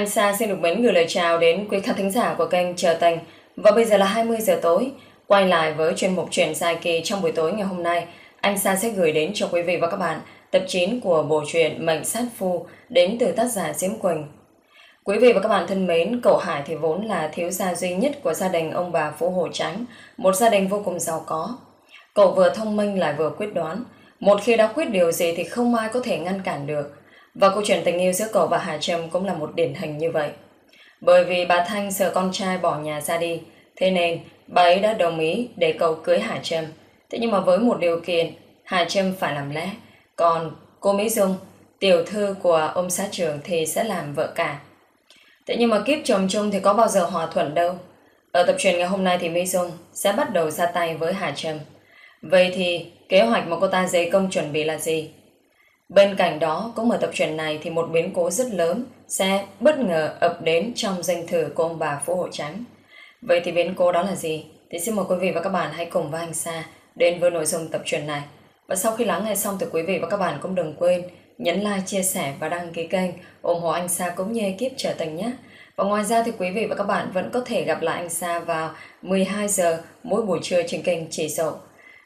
Anh Sa xin được mến gửi lời chào đến quý khán thính giả của kênh Chờ Tình. Và bây giờ là 20 giờ tối. Quay lại với chuyên mục truyện dài kỳ trong buổi tối ngày hôm nay. Anh Sa sẽ gửi đến cho quý vị và các bạn tập 9 của bộ truyện Mệnh Sát Phu đến từ tác giả Diễm Quỳnh. Quý vị và các bạn thân mến, cậu Hải thì vốn là thiếu gia duy nhất của gia đình ông bà Phú Hồ Tránh, một gia đình vô cùng giàu có. Cậu vừa thông minh lại vừa quyết đoán. Một khi đã quyết điều gì thì không ai có thể ngăn cản được. Và câu chuyện tình yêu giữa cậu và Hà Trâm cũng là một điển hình như vậy. Bởi vì bà Thanh sợ con trai bỏ nhà ra đi, thế nên bà ấy đã đồng ý để cậu cưới Hà Trâm. Thế nhưng mà với một điều kiện, Hà Trâm phải làm lẽ, còn cô Mỹ Dung, tiểu thư của ông xã trưởng thì sẽ làm vợ cả. Thế nhưng mà kiếp chồng chung thì có bao giờ hòa thuận đâu. Ở tập truyền ngày hôm nay thì Mỹ Dung sẽ bắt đầu ra tay với Hà Trâm. Vậy thì kế hoạch mà cô ta dày công chuẩn bị là gì? Bên cạnh đó, cũng ở tập truyện này thì một biến cố rất lớn sẽ bất ngờ ập đến trong danh thử của ông bà Phú Hộ Trắng. Vậy thì biến cố đó là gì? Thì xin mời quý vị và các bạn hãy cùng với anh Sa đến với nội dung tập truyện này. Và sau khi lắng nghe xong thì quý vị và các bạn cũng đừng quên nhấn like, chia sẻ và đăng ký kênh ủng hộ anh Sa cũng như ekip trở thành nhé. Và ngoài ra thì quý vị và các bạn vẫn có thể gặp lại anh Sa vào 12 giờ mỗi buổi trưa trên kênh Chỉ Dậu.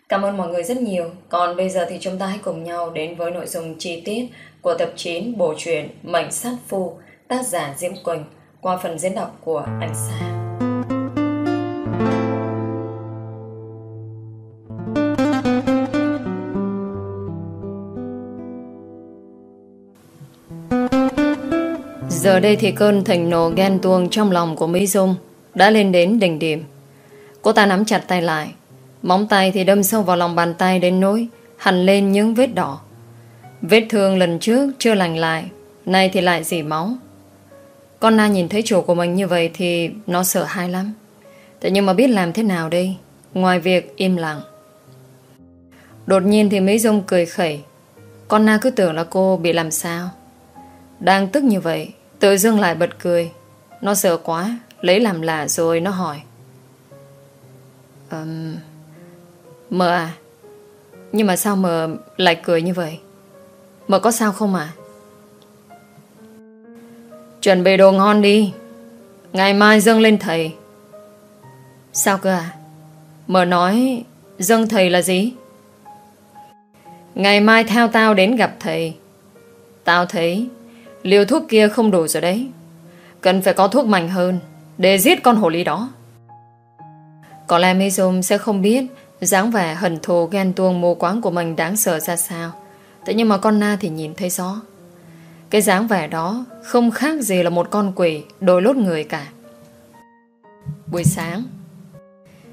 Cảm ơn mọi người rất nhiều. Còn bây giờ thì chúng ta hãy cùng nhau đến với nội dung chi tiết của tập 9 bộ truyện Mệnh Sát Phu, tác giả Diễm Quỳnh qua phần diễn đọc của anh Sa. Giờ đây thì cơn thịnh nộ ghen tuông trong lòng của Mỹ Dung đã lên đến đỉnh điểm. Cô ta nắm chặt tay lại, móng tay thì đâm sâu vào lòng bàn tay đến nỗi hằn lên những vết đỏ. Vết thương lần trước chưa lành lại, nay thì lại dỉ máu. Con Na nhìn thấy chủ của mình như vậy thì nó sợ hãi lắm. Thế nhưng mà biết làm thế nào đây, ngoài việc im lặng. Đột nhiên thì Mỹ Dung cười khẩy. Con Na cứ tưởng là cô bị làm sao. Đang tức như vậy Tự dưng lại bật cười Nó sợ quá Lấy làm lạ rồi nó hỏi um, Mờ à? Nhưng mà sao mờ lại cười như vậy? Mờ có sao không à Chuẩn bị đồ ngon đi. Ngày mai dâng lên thầy. Sao cơ à Mờ nói, Dâng thầy là gì? Ngày mai theo tao đến gặp thầy. Tao thấy, Liều thuốc kia không đủ rồi đấy. Cần phải có thuốc mạnh hơn Để giết con hồ ly đó. Có lẽ Mizum sẽ không biết dáng vẻ hận thù ghen tuông mô quáng của mình đáng sợ ra sao. Thế nhưng mà con Na thì nhìn thấy rõ Cái dáng vẻ đó Không khác gì là một con quỷ Đôi lốt người cả. Buổi sáng,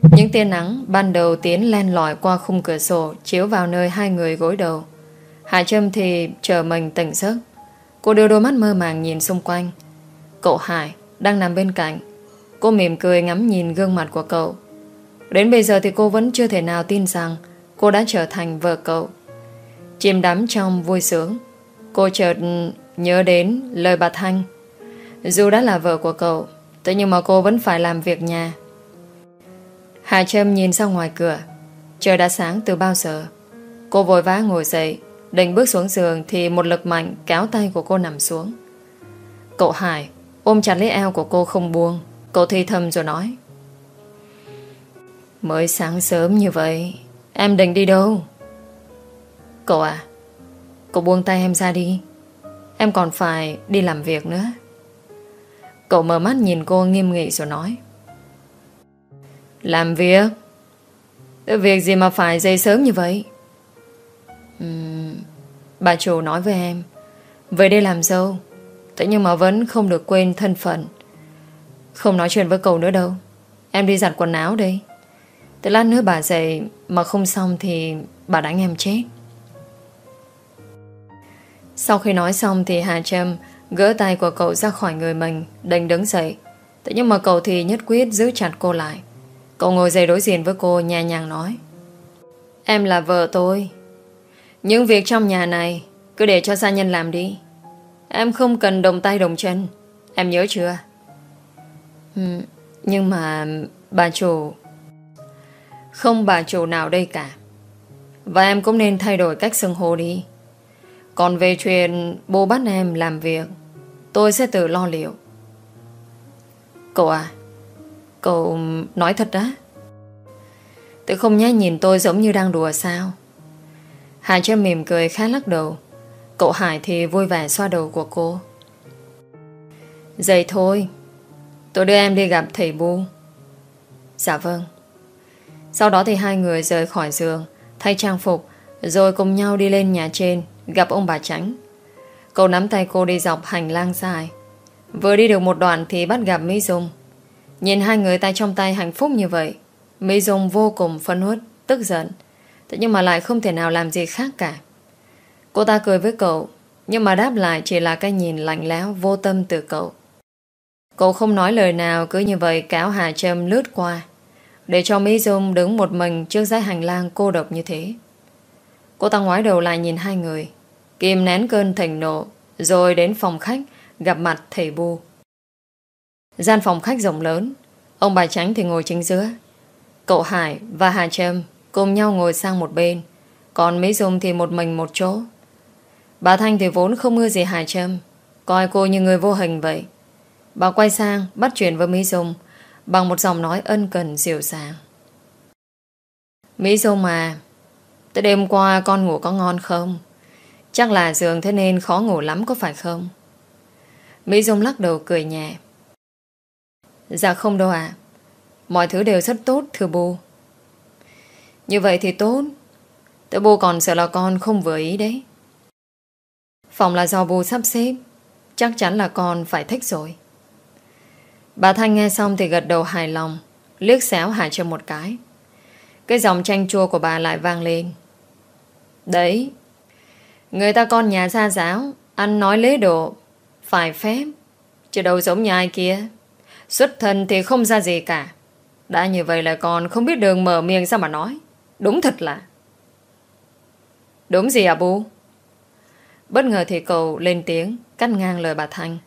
Những tia nắng ban đầu tiến len lỏi qua khung cửa sổ, Chiếu vào nơi hai người gối đầu. Hạ Trâm thì chờ mình tỉnh giấc. Cô đưa đôi mắt mơ màng nhìn xung quanh. Cậu Hải đang nằm bên cạnh. Cô mỉm cười ngắm nhìn gương mặt của cậu. Đến bây giờ thì cô vẫn chưa thể nào tin rằng Cô đã trở thành vợ cậu Chìm đắm trong vui sướng, Cô chợt nhớ đến lời bà Thanh Dù đã là vợ của cậu, Thế nhưng mà cô vẫn phải làm việc nhà Hà Trâm nhìn ra ngoài cửa Trời đã sáng từ bao giờ Cô vội vã ngồi dậy, Định bước xuống giường thì một lực mạnh kéo tay của cô nằm xuống. Cậu Hải, ôm chặt lấy eo của cô không buông. Cậu thi thầm rồi nói. Mới sáng sớm như vậy, em định đi đâu? Cậu à, cậu buông tay em ra đi. Em còn phải đi làm việc nữa. Cậu mở mắt nhìn cô nghiêm nghị rồi nói. Làm việc? Việc gì mà phải dậy sớm như vậy? Uhm, bà chủ nói với em Về đây làm dâu Thế nhưng mà vẫn không được quên thân phận Không nói chuyện với cậu nữa đâu Em đi giặt quần áo đi từ lát nữa bà dậy Mà không xong thì bà đánh em chết. Sau khi nói xong thì Hà Trâm Gỡ tay của cậu ra khỏi người mình Đành đứng dậy. Thế nhưng mà cậu thì nhất quyết giữ chặt cô lại. Cậu ngồi dậy đối diện với cô nhẹ nhàng nói Em là vợ tôi. Những việc trong nhà này Cứ để cho gia nhân làm đi. Em không cần đồng tay đồng chân. Em nhớ chưa? Ừ, Nhưng mà Bà chủ không bà chủ nào đây cả. Và em cũng nên thay đổi cách xưng hô đi. Còn về chuyện Bố bắt em làm việc, Tôi sẽ tự lo liệu. Cậu à Cậu nói thật đó Tự không nhé, nhìn tôi giống như đang đùa sao. Hải cho mỉm cười khá lắc đầu. Cậu Hải thì vui vẻ xoa đầu của cô. Dậy thôi, Tôi đưa em đi gặp thầy Bu Dạ vâng. Sau đó thì hai người rời khỏi giường, Thay trang phục, Rồi cùng nhau đi lên nhà trên, Gặp ông bà Tránh Cậu nắm tay cô đi dọc hành lang dài. Vừa đi được một đoạn thì bắt gặp Mỹ Dung. Nhìn hai người tay trong tay hạnh phúc như vậy, Mỹ Dung vô cùng phân hút Tức giận. Thế nhưng mà lại không thể nào làm gì khác cả. Cô ta cười với cậu, Nhưng mà đáp lại chỉ là cái nhìn lạnh lẽo Vô tâm từ cậu. Cậu không nói lời nào cứ như vậy, cáo Hà Trâm lướt qua. Để cho Mỹ Dung đứng một mình Trước dãy hành lang cô độc như thế. Cô ta ngoái đầu lại nhìn hai người. Kìm nén cơn thịnh nộ, Rồi đến phòng khách, Gặp mặt thầy Bu. Gian phòng khách rộng lớn. Ông bà Tránh thì ngồi chính giữa. Cậu Hải và Hà Trâm Cùng nhau ngồi sang một bên. Còn Mỹ Dung thì một mình một chỗ. Bà Thanh thì vốn không ưa gì Hà Trâm. Coi cô như người vô hình vậy. Bà quay sang bắt chuyện với Mỹ Dung. Bằng một giọng nói ân cần dịu dàng. Mỹ Dung mà, Tới đêm qua con ngủ có ngon không? Chắc là giường thế nên khó ngủ lắm có phải không? Mỹ Dung lắc đầu cười nhẹ. Dạ không đâu ạ. Mọi thứ đều rất tốt, thưa bố. Như vậy thì tốt. Tớ bố còn sợ là con không vừa ý đấy. Phòng là do bố sắp xếp. Chắc chắn là con phải thích rồi. Bà Thanh nghe xong thì gật đầu hài lòng, Liếc xéo Hải cho một cái. Cái dòng chanh chua của bà lại vang lên. Đấy, Người ta con nhà gia giáo, Ăn nói lễ độ, Phải phép, Chứ đâu giống nhà ai kia. Xuất thân thì không ra gì cả. Đã như vậy là còn không biết đường mở miệng sao mà nói. Đúng thật là. Đúng gì à bố? Bất ngờ thì cậu lên tiếng, Cắt ngang lời bà Thanh.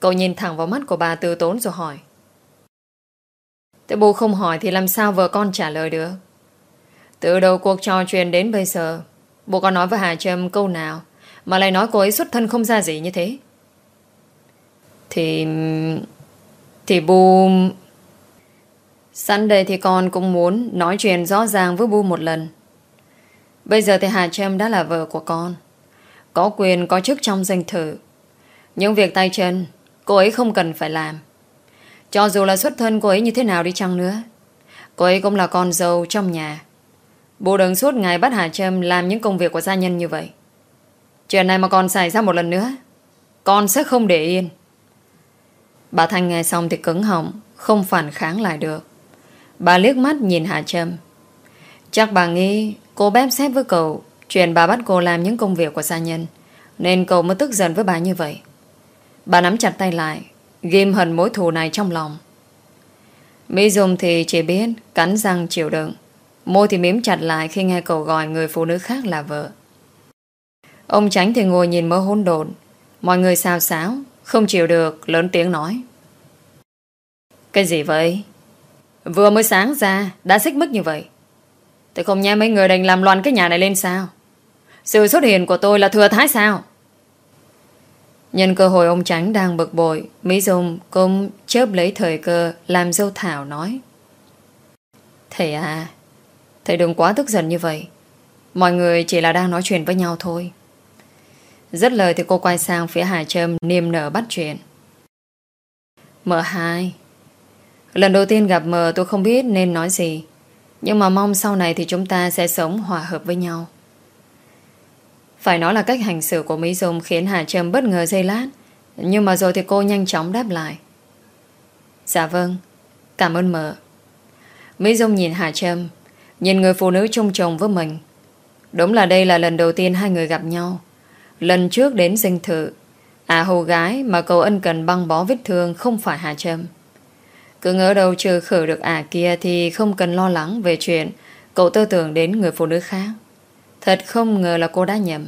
Cậu nhìn thẳng vào mắt của bà tư tốn rồi hỏi Thế bố không hỏi thì làm sao vợ con trả lời được Từ đầu cuộc trò chuyện đến bây giờ Bố con nói với Hà Trâm câu nào Mà lại nói cô ấy xuất thân không ra gì như thế Thì... Thì bu... Sẵn đây thì con cũng muốn nói chuyện rõ ràng với bu một lần. Bây giờ thì Hà Trâm đã là vợ của con. Có quyền có chức trong danh thử. Những việc tay chân, cô ấy không cần phải làm. Cho dù là xuất thân cô ấy như thế nào đi chăng nữa. Cô ấy cũng là con dâu trong nhà. Bố đừng suốt ngày bắt Hà Trâm làm những công việc của gia nhân như vậy. Chuyện này mà còn xảy ra một lần nữa, con sẽ không để yên. Bà Thanh nghe xong thì cứng họng Không phản kháng lại được Bà liếc mắt nhìn Hà Trâm Chắc bà nghĩ cô bếp xếp với cậu Chuyện bà bắt cô làm những công việc của gia nhân Nên cậu mới tức giận với bà như vậy Bà nắm chặt tay lại, Ghim hận mối thù này trong lòng. Mỹ Dung thì chỉ biết Cắn răng chịu đựng, Môi thì miếm chặt lại khi nghe cậu gọi Người phụ nữ khác là vợ. Ông Tránh thì ngồi nhìn mơ hôn đồn Mọi người xào xáo, không chịu được, lớn tiếng nói. Cái gì vậy? Vừa mới sáng ra, Đã xích mích như vậy. Tôi không nghe mấy người đành làm loạn cái nhà này lên sao? Sự xuất hiện của tôi là thừa thái sao? Nhân cơ hội ông Tránh đang bực bội, Mỹ Dung cũng chớp lấy thời cơ Làm dâu Thảo nói. Thầy à Thầy đừng quá tức giận như vậy. Mọi người chỉ là đang nói chuyện với nhau thôi. Rất lời thì cô quay sang phía Hải Trâm niềm nở bắt chuyện. Mợ hai, Lần đầu tiên gặp mờ tôi không biết nên nói gì. Nhưng mà mong sau này thì chúng ta sẽ sống hòa hợp với nhau. Phải nói là cách hành xử của Mỹ Dung khiến Hà Trâm bất ngờ dây lát. Nhưng mà rồi thì cô nhanh chóng đáp lại. Dạ vâng Cảm ơn mợ. Mỹ Dung nhìn Hà Trâm, Nhìn người phụ nữ chung chồng với mình. Đúng là đây là lần đầu tiên hai người gặp nhau. Lần trước đến dinh thự À hầu gái mà cậu ân cần băng bó vết thương Không phải Hà Trâm. Cứ ngỡ đâu trừ khử được ả kia Thì không cần lo lắng về chuyện Cậu tư tưởng đến người phụ nữ khác. Thật không ngờ là cô đã nhầm.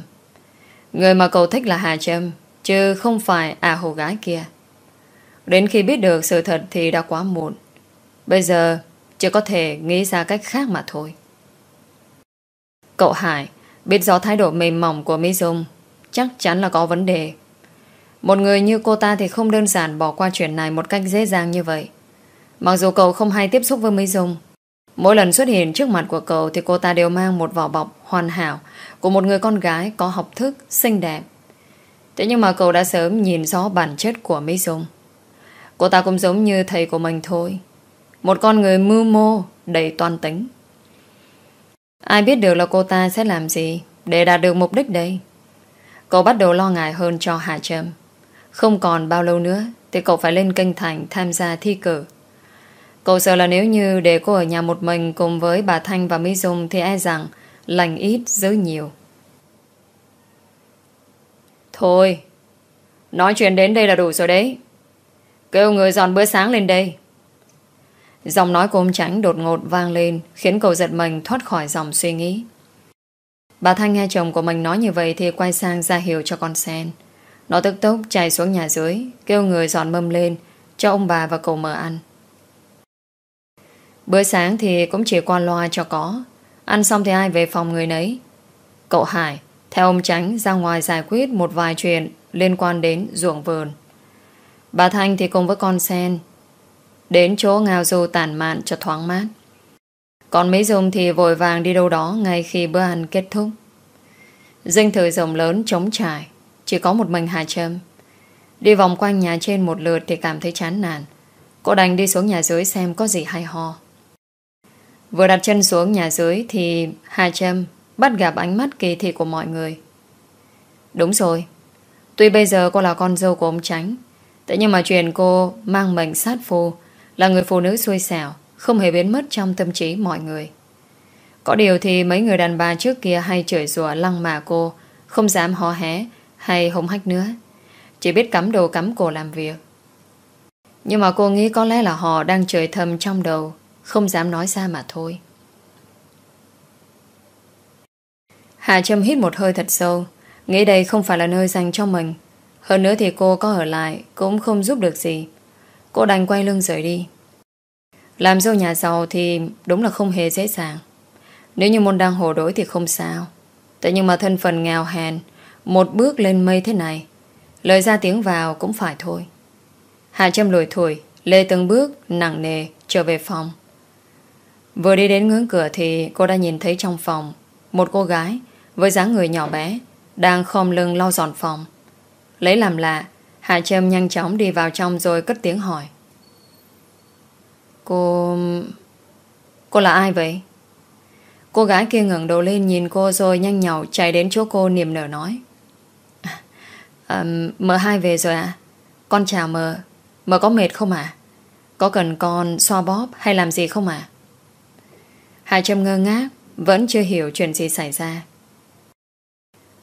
Người mà cậu thích là Hà Trâm, Chứ không phải à hồ gái kia. Đến khi biết được sự thật Thì đã quá muộn. Bây giờ chỉ có thể nghĩ ra cách khác mà thôi. Cậu Hải, Biết rõ thái độ mềm mỏng của Mỹ Dung, Chắc chắn là có vấn đề. Một người như cô ta thì không đơn giản bỏ qua chuyện này một cách dễ dàng như vậy. Mặc dù cậu không hay tiếp xúc với Mỹ Dung, Mỗi lần xuất hiện trước mặt của cậu Thì cô ta đều mang một vỏ bọc hoàn hảo của một người con gái có học thức, Xinh đẹp. Thế nhưng mà cậu đã sớm nhìn rõ bản chất của Mỹ Dung. Cô ta cũng giống như thầy của mình thôi. Một con người mưu mô, Đầy toan tính. Ai biết được là cô ta sẽ làm gì Để đạt được mục đích đây? Cậu bắt đầu lo ngại hơn cho Hà Trâm. Không còn bao lâu nữa Thì cậu phải lên kênh thành tham gia thi cử. Cậu sợ là nếu như để cô ở nhà một mình Cùng với bà Thanh và Mỹ Dung Thì e rằng lành ít dữ nhiều. Thôi, Nói chuyện đến đây là đủ rồi đấy. Kêu người dọn bữa sáng lên đây. Giọng nói của ông Tránh đột ngột vang lên, Khiến cậu giật mình thoát khỏi dòng suy nghĩ. Bà Thanh nghe chồng của mình nói như vậy Thì quay sang ra hiệu cho con sen. Nó tức tốc chạy xuống nhà dưới, Kêu người dọn mâm lên, Cho ông bà và cậu mở ăn. Bữa sáng thì cũng chỉ qua loa cho có. Ăn xong thì ai về phòng người nấy? Cậu Hải, Theo ông Tránh ra ngoài giải quyết Một vài chuyện liên quan đến ruộng vườn. Bà Thanh thì cùng với con sen Đến chỗ ngao du tản mạn cho thoáng mát. Còn mấy dung thì vội vàng đi đâu đó Ngay khi bữa ăn kết thúc. Dinh thự rộng lớn trống trải, Chỉ có một mình Hà Trâm. Đi vòng quanh nhà trên một lượt Thì cảm thấy chán nản. Cô đành đi xuống nhà dưới xem có gì hay ho. Vừa đặt chân xuống nhà dưới Thì Hà Trâm bắt gặp ánh mắt kỳ thị của mọi người. Đúng rồi, Tuy bây giờ cô là con dâu của ông Tránh Thế nhưng mà chuyện cô mang mệnh sát phu Là người phụ nữ xui xẻo, Không hề biến mất trong tâm trí mọi người. Có điều thì mấy người đàn bà trước kia Hay chửi rủa, lăng mà cô, Không dám hò hé hay hống hách nữa, Chỉ biết cắm đồ cắm cổ làm việc. Nhưng mà cô nghĩ có lẽ là họ đang chửi thầm trong đầu không dám nói ra mà thôi. Hà Trâm hít một hơi thật sâu, Nghĩ đây không phải là nơi dành cho mình. Hơn nữa thì cô có ở lại, Cũng không giúp được gì. Cô đành quay lưng rời đi. Làm dâu nhà giàu thì đúng là không hề dễ dàng. Nếu như môn đang hồ đối thì không sao. Thế nhưng mà thân phần nghèo hèn, Một bước lên mây thế này, Lời ra tiếng vào cũng phải thôi. Hà Trâm lùi thủi, Lê từng bước, nặng nề, trở về phòng. Vừa đi đến ngưỡng cửa thì cô đã nhìn thấy trong phòng Một cô gái với dáng người nhỏ bé Đang khom lưng lau dọn phòng Lấy làm lạ Hạ Trâm nhanh chóng đi vào trong rồi cất tiếng hỏi Cô... Cô là ai vậy? Cô gái kia ngẩng đầu lên nhìn cô rồi nhanh nhậu chạy đến chỗ cô niềm nở nói à, Mờ hai về rồi à? Con chào mờ Mờ có mệt không à? Có cần con xoa bóp hay làm gì không à? Hai Trâm ngơ ngác Vẫn chưa hiểu chuyện gì xảy ra.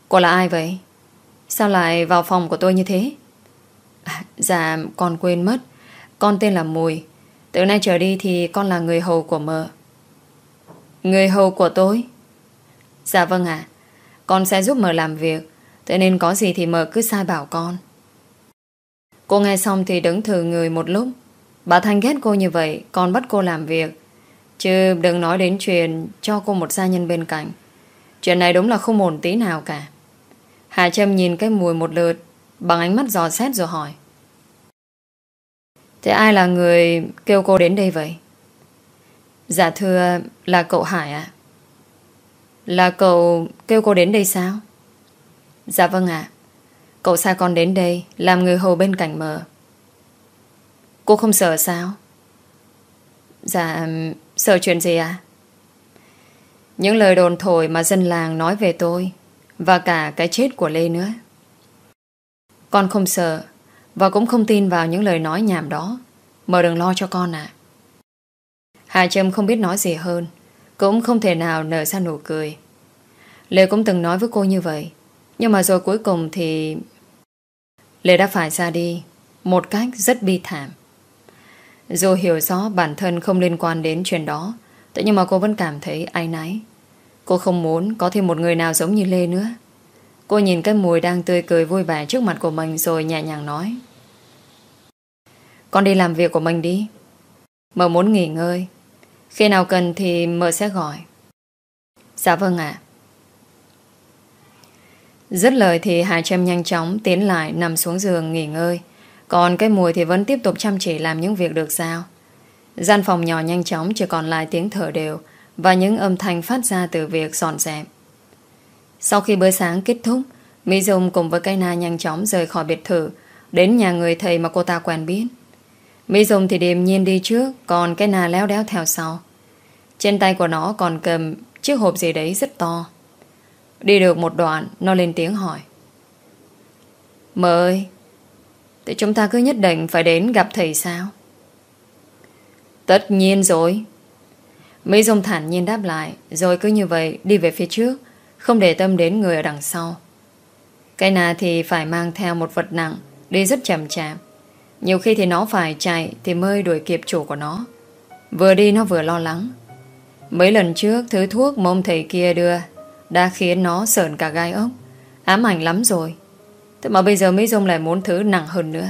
Cô là ai vậy? Sao lại vào phòng của tôi như thế? À, Dạ con quên mất. Con tên là Mùi. Từ nay trở đi thì con là người hầu của mợ. Người hầu của tôi? Dạ vâng ạ. Con sẽ giúp mợ làm việc. Thế nên có gì thì mợ cứ sai bảo con. Cô nghe xong thì đứng thử người một lúc. Bà Thanh ghét cô như vậy Còn bắt cô làm việc. Chứ đừng nói đến chuyện Cho cô một gia nhân bên cạnh Chuyện này đúng là không ổn tí nào cả Hà Trâm nhìn cái mùi một lượt, Bằng ánh mắt dò xét rồi hỏi Thế ai là người kêu cô đến đây vậy? Dạ thưa, là cậu Hải ạ Là cậu kêu cô đến đây sao? Dạ vâng ạ Cậu sai con đến đây, Làm người hầu bên cạnh mờ Cô không sợ sao? Dạ Sợ chuyện gì à? Những lời đồn thổi mà dân làng nói về tôi, và cả cái chết của Lê nữa. Con không sợ, Và cũng không tin vào những lời nói nhảm đó. Mờ đừng lo cho con ạ. Hà Trâm không biết nói gì hơn, Cũng không thể nào nở ra nụ cười. Lê cũng từng nói với cô như vậy, Nhưng mà rồi cuối cùng thì Lê đã phải ra đi Một cách rất bi thảm. Dù hiểu rõ bản thân không liên quan đến chuyện đó, Thế nhưng mà cô vẫn cảm thấy ai náy. Cô không muốn có thêm một người nào giống như Lê nữa. Cô nhìn cái mùi đang tươi cười vui vẻ trước mặt của mình rồi nhẹ nhàng nói. Con đi làm việc của mình đi. Mợ muốn nghỉ ngơi. Khi nào cần thì mợ sẽ gọi. Dạ vâng ạ. Dứt lời thì Hà Trâm nhanh chóng tiến lại nằm xuống giường nghỉ ngơi. Còn cái mùi thì vẫn tiếp tục chăm chỉ làm những việc được sao Gian phòng nhỏ nhanh chóng chỉ còn lại tiếng thở đều và những âm thanh phát ra từ việc dọn dẹp. Sau khi bữa sáng kết thúc, Mỹ Dung cùng với cây na nhanh chóng rời khỏi biệt thự đến nhà người thầy mà cô ta quen biết. Mỹ Dung thì điềm nhiên đi trước còn cây na léo đéo theo sau. Trên tay của nó còn cầm chiếc hộp gì đấy rất to. Đi được một đoạn, nó lên tiếng hỏi. Mơ ơi, thì chúng ta cứ nhất định phải đến gặp thầy sao? Tất nhiên rồi. Mỹ Dung thản nhiên đáp lại, rồi cứ như vậy đi về phía trước, không để tâm đến người ở đằng sau. Cái nào thì phải mang theo một vật nặng, đi rất chậm chạp. Nhiều khi thì nó phải chạy thì mới đuổi kịp chủ của nó. Vừa đi nó vừa lo lắng. Mấy lần trước thứ thuốc mông thầy kia đưa đã khiến nó sờn cả gai ốc. Ám ảnh lắm rồi. Thế mà bây giờ Mỹ Dung lại muốn thứ nặng hơn nữa.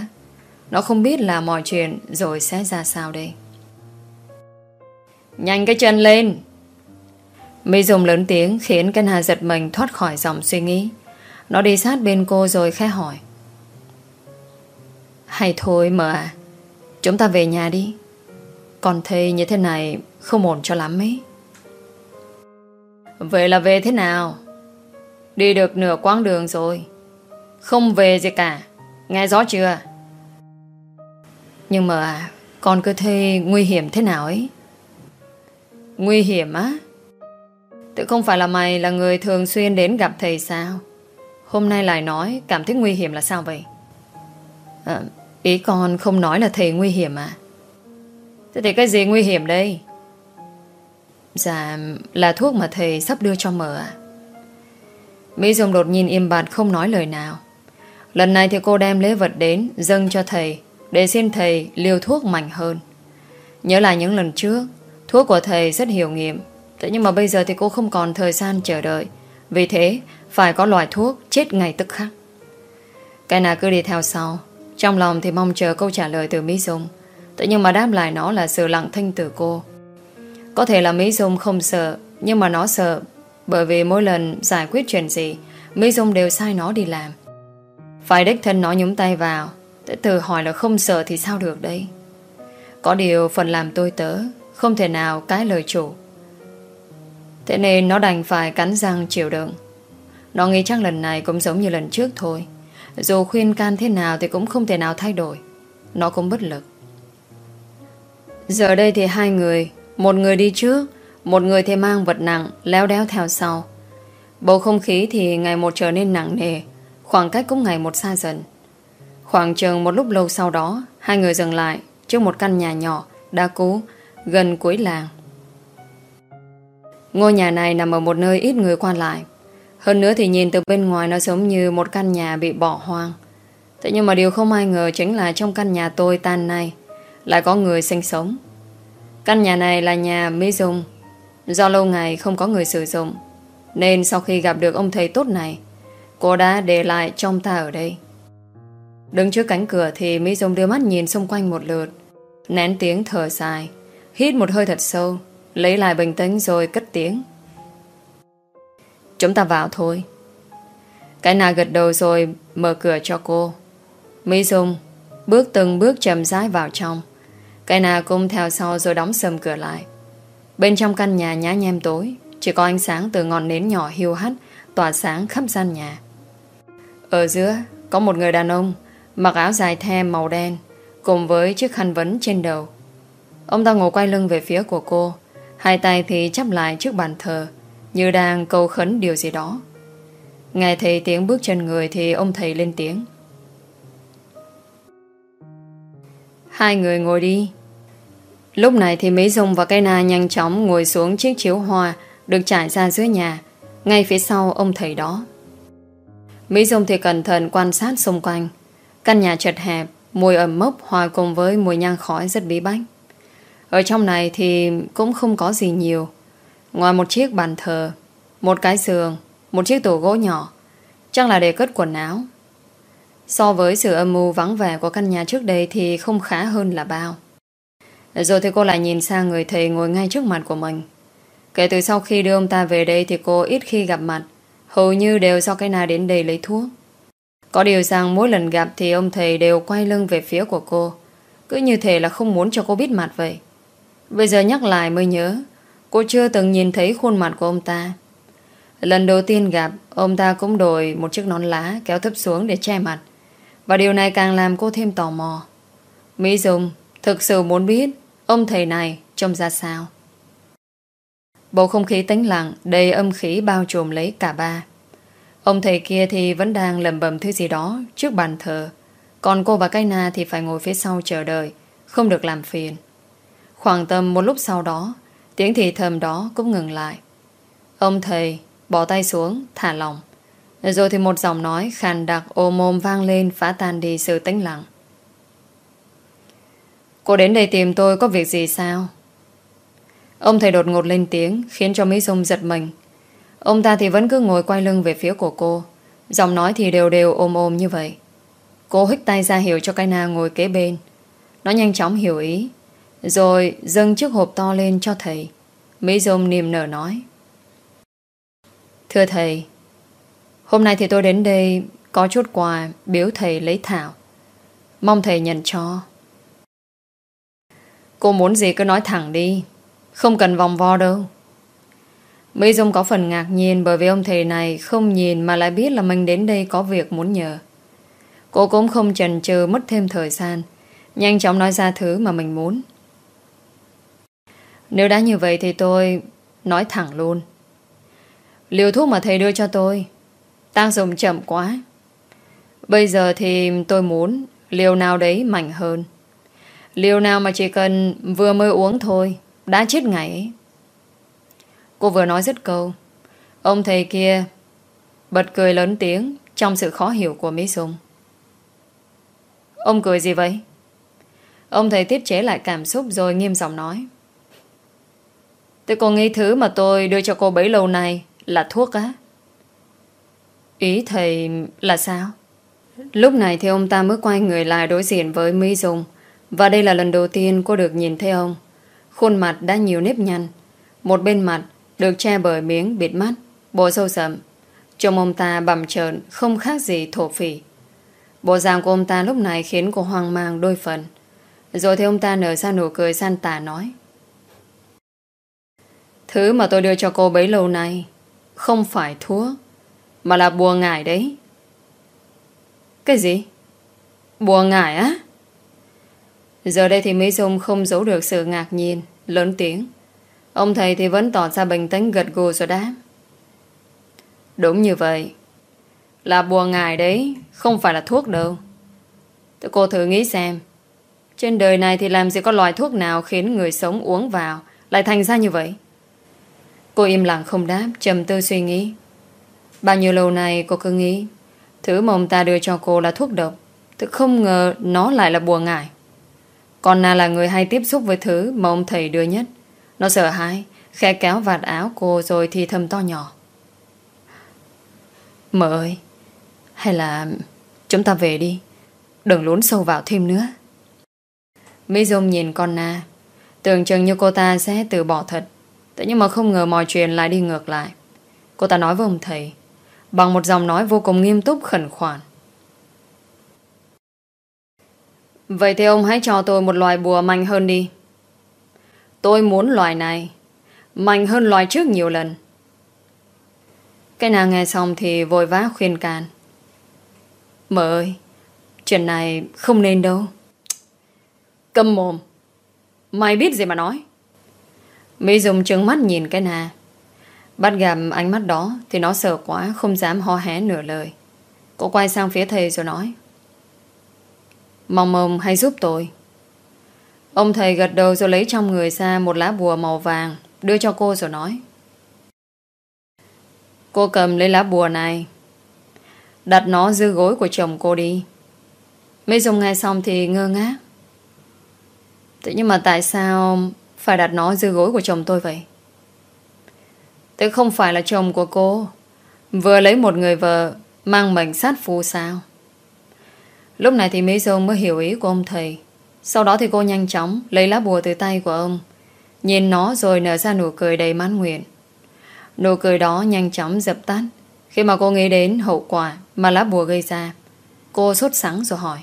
Nó không biết là mọi chuyện rồi sẽ ra sao đây. Nhanh cái chân lên! Mỹ Dung lớn tiếng khiến cái Hà giật mình thoát khỏi dòng suy nghĩ. Nó đi sát bên cô rồi khẽ hỏi. Hay thôi mờ à, chúng ta về nhà đi. Còn thầy như thế này không ổn cho lắm ấy. Về là về thế nào? Đi được nửa quãng đường rồi. Không về gì cả. Nghe rõ chưa? Nhưng mà con cứ thấy nguy hiểm thế nào ấy? Nguy hiểm á? Tự không phải là mày là người thường xuyên đến gặp thầy sao? Hôm nay lại nói cảm thấy nguy hiểm là sao vậy? À, ý con không nói là thầy nguy hiểm à? Thế thì cái gì nguy hiểm đây? Dạ là thuốc mà thầy sắp đưa cho mờ à? Mỹ Dung đột nhiên im bặt không nói lời nào. Lần này thì cô đem lễ vật đến, dâng cho thầy, để xin thầy liều thuốc mạnh hơn. Nhớ lại những lần trước, thuốc của thầy rất hiệu nghiệm, Thế nhưng mà bây giờ thì cô không còn thời gian chờ đợi. Vì thế, phải có loại thuốc chết ngay tức khắc. Cái nào cứ đi theo sau, Trong lòng thì mong chờ câu trả lời từ Mỹ Dung. Thế nhưng mà đáp lại nó là sự lặng thinh từ cô. Có thể là Mỹ Dung không sợ, Nhưng mà nó sợ Bởi vì mỗi lần giải quyết chuyện gì, Mỹ Dung đều sai nó đi làm. Phải đích thân nó nhúng tay vào. Thế từ hỏi là không sợ thì sao được đây? Có điều phần làm tôi tớ, Không thể nào cái lời chủ. Thế nên nó đành phải cắn răng chịu đựng. Nó nghĩ chắc lần này cũng giống như lần trước thôi. Dù khuyên can thế nào Thì cũng không thể nào thay đổi. Nó cũng bất lực. Giờ đây thì hai người, Một người đi trước, Một người thì mang vật nặng, Léo đéo theo sau. Bầu không khí thì ngày một trở nên nặng nề. Khoảng cách cũng ngày một xa dần Khoảng chừng một lúc lâu sau đó, Hai người dừng lại Trước một căn nhà nhỏ, Đa cú, Gần cuối làng Ngôi nhà này nằm ở một nơi ít người quan lại. Hơn nữa thì nhìn từ bên ngoài nó giống như một căn nhà bị bỏ hoang. Thế nhưng mà điều không ai ngờ chính là trong căn nhà tôi tan này lại có người sinh sống. Căn nhà này là nhà Mỹ Dung. Do lâu ngày không có người sử dụng, nên sau khi gặp được ông thầy tốt này cô đã để lại trong ta ở đây. Đứng trước cánh cửa thì Mỹ Dung đưa mắt nhìn xung quanh một lượt, nén tiếng thở dài, hít một hơi thật sâu, Lấy lại bình tĩnh rồi cất tiếng. Chúng ta vào thôi. Cái nào gật đầu rồi Mở cửa cho cô. Mỹ Dung Bước từng bước chậm rãi vào trong. Cái nào cũng theo sau rồi đóng sầm cửa lại. Bên trong căn nhà nhá nhem tối, Chỉ có ánh sáng từ ngọn nến nhỏ hiu hắt Tỏa sáng khắp gian nhà. Ở giữa Có một người đàn ông Mặc áo dài the màu đen Cùng với chiếc khăn vấn trên đầu. Ông ta ngồi quay lưng về phía của cô Hai tay thì chắp lại trước bàn thờ Như đang cầu khấn điều gì đó. Nghe thấy tiếng bước chân người Thì ông thầy lên tiếng. Hai người ngồi đi. Lúc này thì Mỹ Dung và cây na nhanh chóng ngồi xuống chiếc chiếu hoa được trải ra dưới nhà, ngay phía sau ông thầy đó. Mỹ Dung thì cẩn thận quan sát xung quanh. Căn nhà chật hẹp, mùi ẩm mốc hòa cùng với mùi nhang khói rất bí bách. Ở trong này thì cũng không có gì nhiều. Ngoài một chiếc bàn thờ, một cái giường, một chiếc tủ gỗ nhỏ, chắc là để cất quần áo. So với sự âm mưu vắng vẻ của căn nhà trước đây thì không khá hơn là bao. Rồi thì cô lại nhìn sang người thầy ngồi ngay trước mặt của mình. Kể từ sau khi đưa ông ta về đây thì cô ít khi gặp mặt, hầu như đều do cái nào đến đây lấy thuốc. Có điều rằng mỗi lần gặp thì ông thầy đều quay lưng về phía của cô, cứ như thể là không muốn cho cô biết mặt vậy. Bây giờ nhắc lại mới nhớ Cô chưa từng nhìn thấy khuôn mặt của ông ta. Lần đầu tiên gặp Ông ta cũng đổi một chiếc nón lá Kéo thấp xuống để che mặt. Và điều này càng làm cô thêm tò mò. Mỹ Dung thực sự muốn biết Ông thầy này trông ra sao? Bầu không khí tĩnh lặng, Đầy âm khí bao trùm lấy cả ba. Ông thầy kia thì vẫn đang lầm bầm thứ gì đó Trước bàn thờ. Còn cô và Kaina thì phải ngồi phía sau chờ đợi, Không được làm phiền. Khoảng tầm một lúc sau đó, Tiếng thì thầm đó cũng ngừng lại. Ông thầy bỏ tay xuống, Thả lòng Rồi thì một giọng nói khàn đặc ôm mồm vang lên Phá tan đi sự tĩnh lặng. Cô đến đây tìm tôi có việc gì sao? Ông thầy đột ngột lên tiếng, Khiến cho Mỹ Dung giật mình. Ông ta thì vẫn cứ ngồi quay lưng về phía của cô. Giọng nói thì đều đều ôm ôm như vậy. Cô hít tay ra hiệu cho cái na ngồi kế bên. Nó nhanh chóng hiểu ý. Rồi dâng chiếc hộp to lên cho thầy. Mỹ Dung niềm nở nói. Thưa thầy, Hôm nay thì tôi đến đây Có chút quà biếu thầy lấy thảo. Mong thầy nhận cho. Cô muốn gì cứ nói thẳng đi. Không cần vòng vo đâu. Mỹ Dung có phần ngạc nhiên Bởi vì ông thầy này không nhìn Mà lại biết là mình đến đây có việc muốn nhờ. Cô cũng không chần chừ Mất thêm thời gian, Nhanh chóng nói ra thứ mà mình muốn. Nếu đã như vậy thì tôi Nói thẳng luôn. Liều thuốc mà thầy đưa cho tôi, Tác dụng chậm quá. Bây giờ thì tôi muốn Liều nào đấy mạnh hơn. Liều nào mà chỉ cần vừa mới uống thôi đã chết ngày ấy. Cô vừa nói dứt câu. Ông thầy kia Bật cười lớn tiếng Trong sự khó hiểu của Mỹ Dung Ông cười gì vậy? Ông thầy tiết chế lại cảm xúc Rồi nghiêm giọng nói. Tôi còn nghĩ thứ mà tôi đưa cho cô bấy lâu nay Là thuốc á. Ý thầy là sao? Lúc này thì ông ta mới quay người lại đối diện với Mỹ Dung Và đây là lần đầu tiên cô được nhìn thấy ông. Khuôn mặt đã nhiều nếp nhăn. Một bên mặt được che bởi miếng bịt mắt Bộ sâu sầm Trông ông ta bầm trợn, Không khác gì thổ phỉ. Bộ dạng của ông ta lúc này khiến cô hoang mang đôi phần. Rồi thì ông ta nở ra nụ cười san tả nói, Thứ mà tôi đưa cho cô bấy lâu nay Không phải thuốc, Mà là bùa ngải đấy. Cái gì? Bùa ngải á? Giờ đây thì Mỹ Dung không giấu được sự ngạc nhiên, Lớn tiếng. Ông thầy thì vẫn tỏ ra bình tĩnh gật gù rồi đáp. Đúng như vậy. Là bùa ngài đấy, Không phải là thuốc đâu. Tôi cô thử nghĩ xem. Trên đời này thì làm gì có loại thuốc nào Khiến người sống uống vào Lại thành ra như vậy? Cô im lặng không đáp, trầm tư suy nghĩ. Bao nhiêu lâu nay cô cứ nghĩ, Thứ mà ông ta đưa cho cô là thuốc độc. Tôi không ngờ nó lại là bùa ngải con na là người hay tiếp xúc với thứ Mà ông thầy đưa nhất. Nó sợ hãi Khẽ kéo vạt áo cô rồi thì thầm to nhỏ. Mợ ơi, Hay là Chúng ta về đi, Đừng lún sâu vào thêm nữa. Mỹ Dung nhìn con Na, Tưởng chừng như cô ta sẽ từ bỏ thật, Thế nhưng mà không ngờ mọi chuyện lại đi ngược lại. Cô ta nói với ông thầy, Bằng một giọng nói vô cùng nghiêm túc khẩn khoản. Vậy thì ông hãy cho tôi một loài bùa mạnh hơn đi. Tôi muốn loài này, Mạnh hơn loài trước nhiều lần. Cái nàng nghe xong thì vội vã khuyên can. Mợ ơi, Chuyện này không nên đâu. Câm mồm. Mày biết gì mà nói? Mỹ dùng trứng mắt nhìn cái nà Bắt gặp ánh mắt đó Thì nó sợ quá, không dám ho hé nửa lời. Cô quay sang phía thầy rồi nói. Mong mong hãy giúp tôi Ông thầy gật đầu rồi lấy trong người ra một lá bùa màu vàng, đưa cho cô rồi nói. Cô cầm lấy lá bùa này, đặt nó dưới gối của chồng cô đi. Mấy dùng nghe xong thì ngơ ngác. Thế nhưng mà tại sao phải đặt nó dưới gối của chồng tôi vậy? Thế không phải là chồng của cô, vừa lấy một người vợ mang mệnh sát phu sao? Lúc này thì Mỹ Dung mới hiểu ý của ông thầy. Sau đó thì cô nhanh chóng lấy lá bùa từ tay của ông. Nhìn nó rồi nở ra nụ cười đầy mãn nguyện. Nụ cười đó nhanh chóng dập tắt khi mà cô nghĩ đến hậu quả mà lá bùa gây ra. Cô sốt sắng rồi hỏi.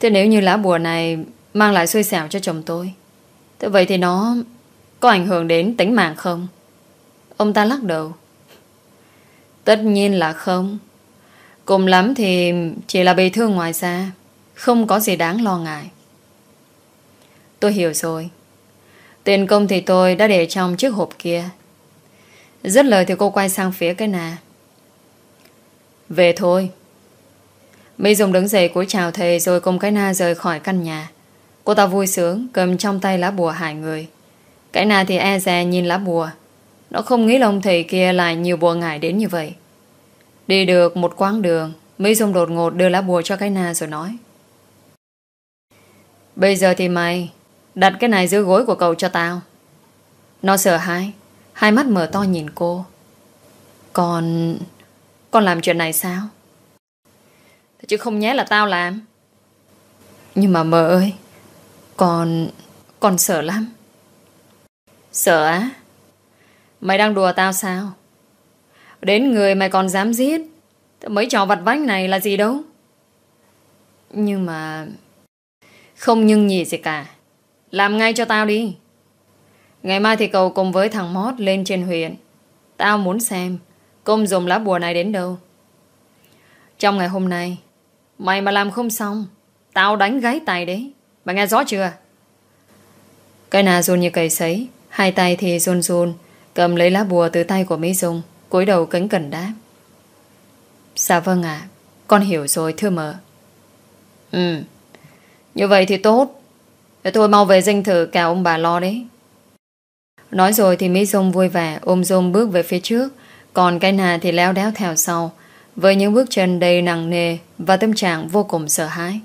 Thế nếu như lá bùa này mang lại xui xẻo cho chồng tôi. Thế vậy thì nó có ảnh hưởng đến tính mạng không? Ông ta lắc đầu. Tất nhiên là không. Cùng lắm thì chỉ là bị thương ngoài xa. Không có gì đáng lo ngại. Tôi hiểu rồi. Tiền công thì tôi đã để trong chiếc hộp kia. Rất lời thì cô quay sang phía cái nà. Về thôi. Mỹ Dung đứng dậy cúi chào thầy rồi cùng cái na rời khỏi căn nhà. Cô ta vui sướng, cầm trong tay lá bùa hại người. Cái na thì e dè nhìn lá bùa. Nó không nghĩ là ông thầy kia lại nhiều bùa ngải đến như vậy. Đi được một quãng đường, Mỹ Dung đột ngột đưa lá bùa cho cái na rồi nói. Bây giờ thì mày đặt cái này dưới gối của cậu cho tao. Nó sợ hãi, hai mắt mở to nhìn cô. Còn... Con làm chuyện này sao? Chứ không nhé là tao làm. Nhưng mà mờ ơi, con... con sợ lắm. Sợ á? Mày đang đùa tao sao? Đến người mày còn dám giết. Mấy trò vặt vách này là gì đâu. Nhưng mà Không nhưng nhỉ gì cả. Làm ngay cho tao đi. Ngày mai thì cậu cùng với thằng Mót lên trên huyện. Tao muốn xem Công dùng lá bùa này đến đâu. Trong ngày hôm nay, Mày mà làm không xong, Tao đánh gáy tay đấy. Mày nghe rõ chưa? Cái nà run như cầy sấy, Hai tay thì run run, Cầm lấy lá bùa từ tay của Mỹ Dung cúi đầu kính cẩn đáp. Dạ vâng ạ, Con hiểu rồi, thưa mợ. Ừ Như vậy thì tốt. Để tôi mau về dinh thử cả ông bà lo đấy. Nói rồi thì Mỹ Dung vui vẻ Ôm Dung bước về phía trước. Còn cái nà thì leo đéo theo sau, Với những bước chân đầy nặng nề Và tâm trạng vô cùng sợ hãi.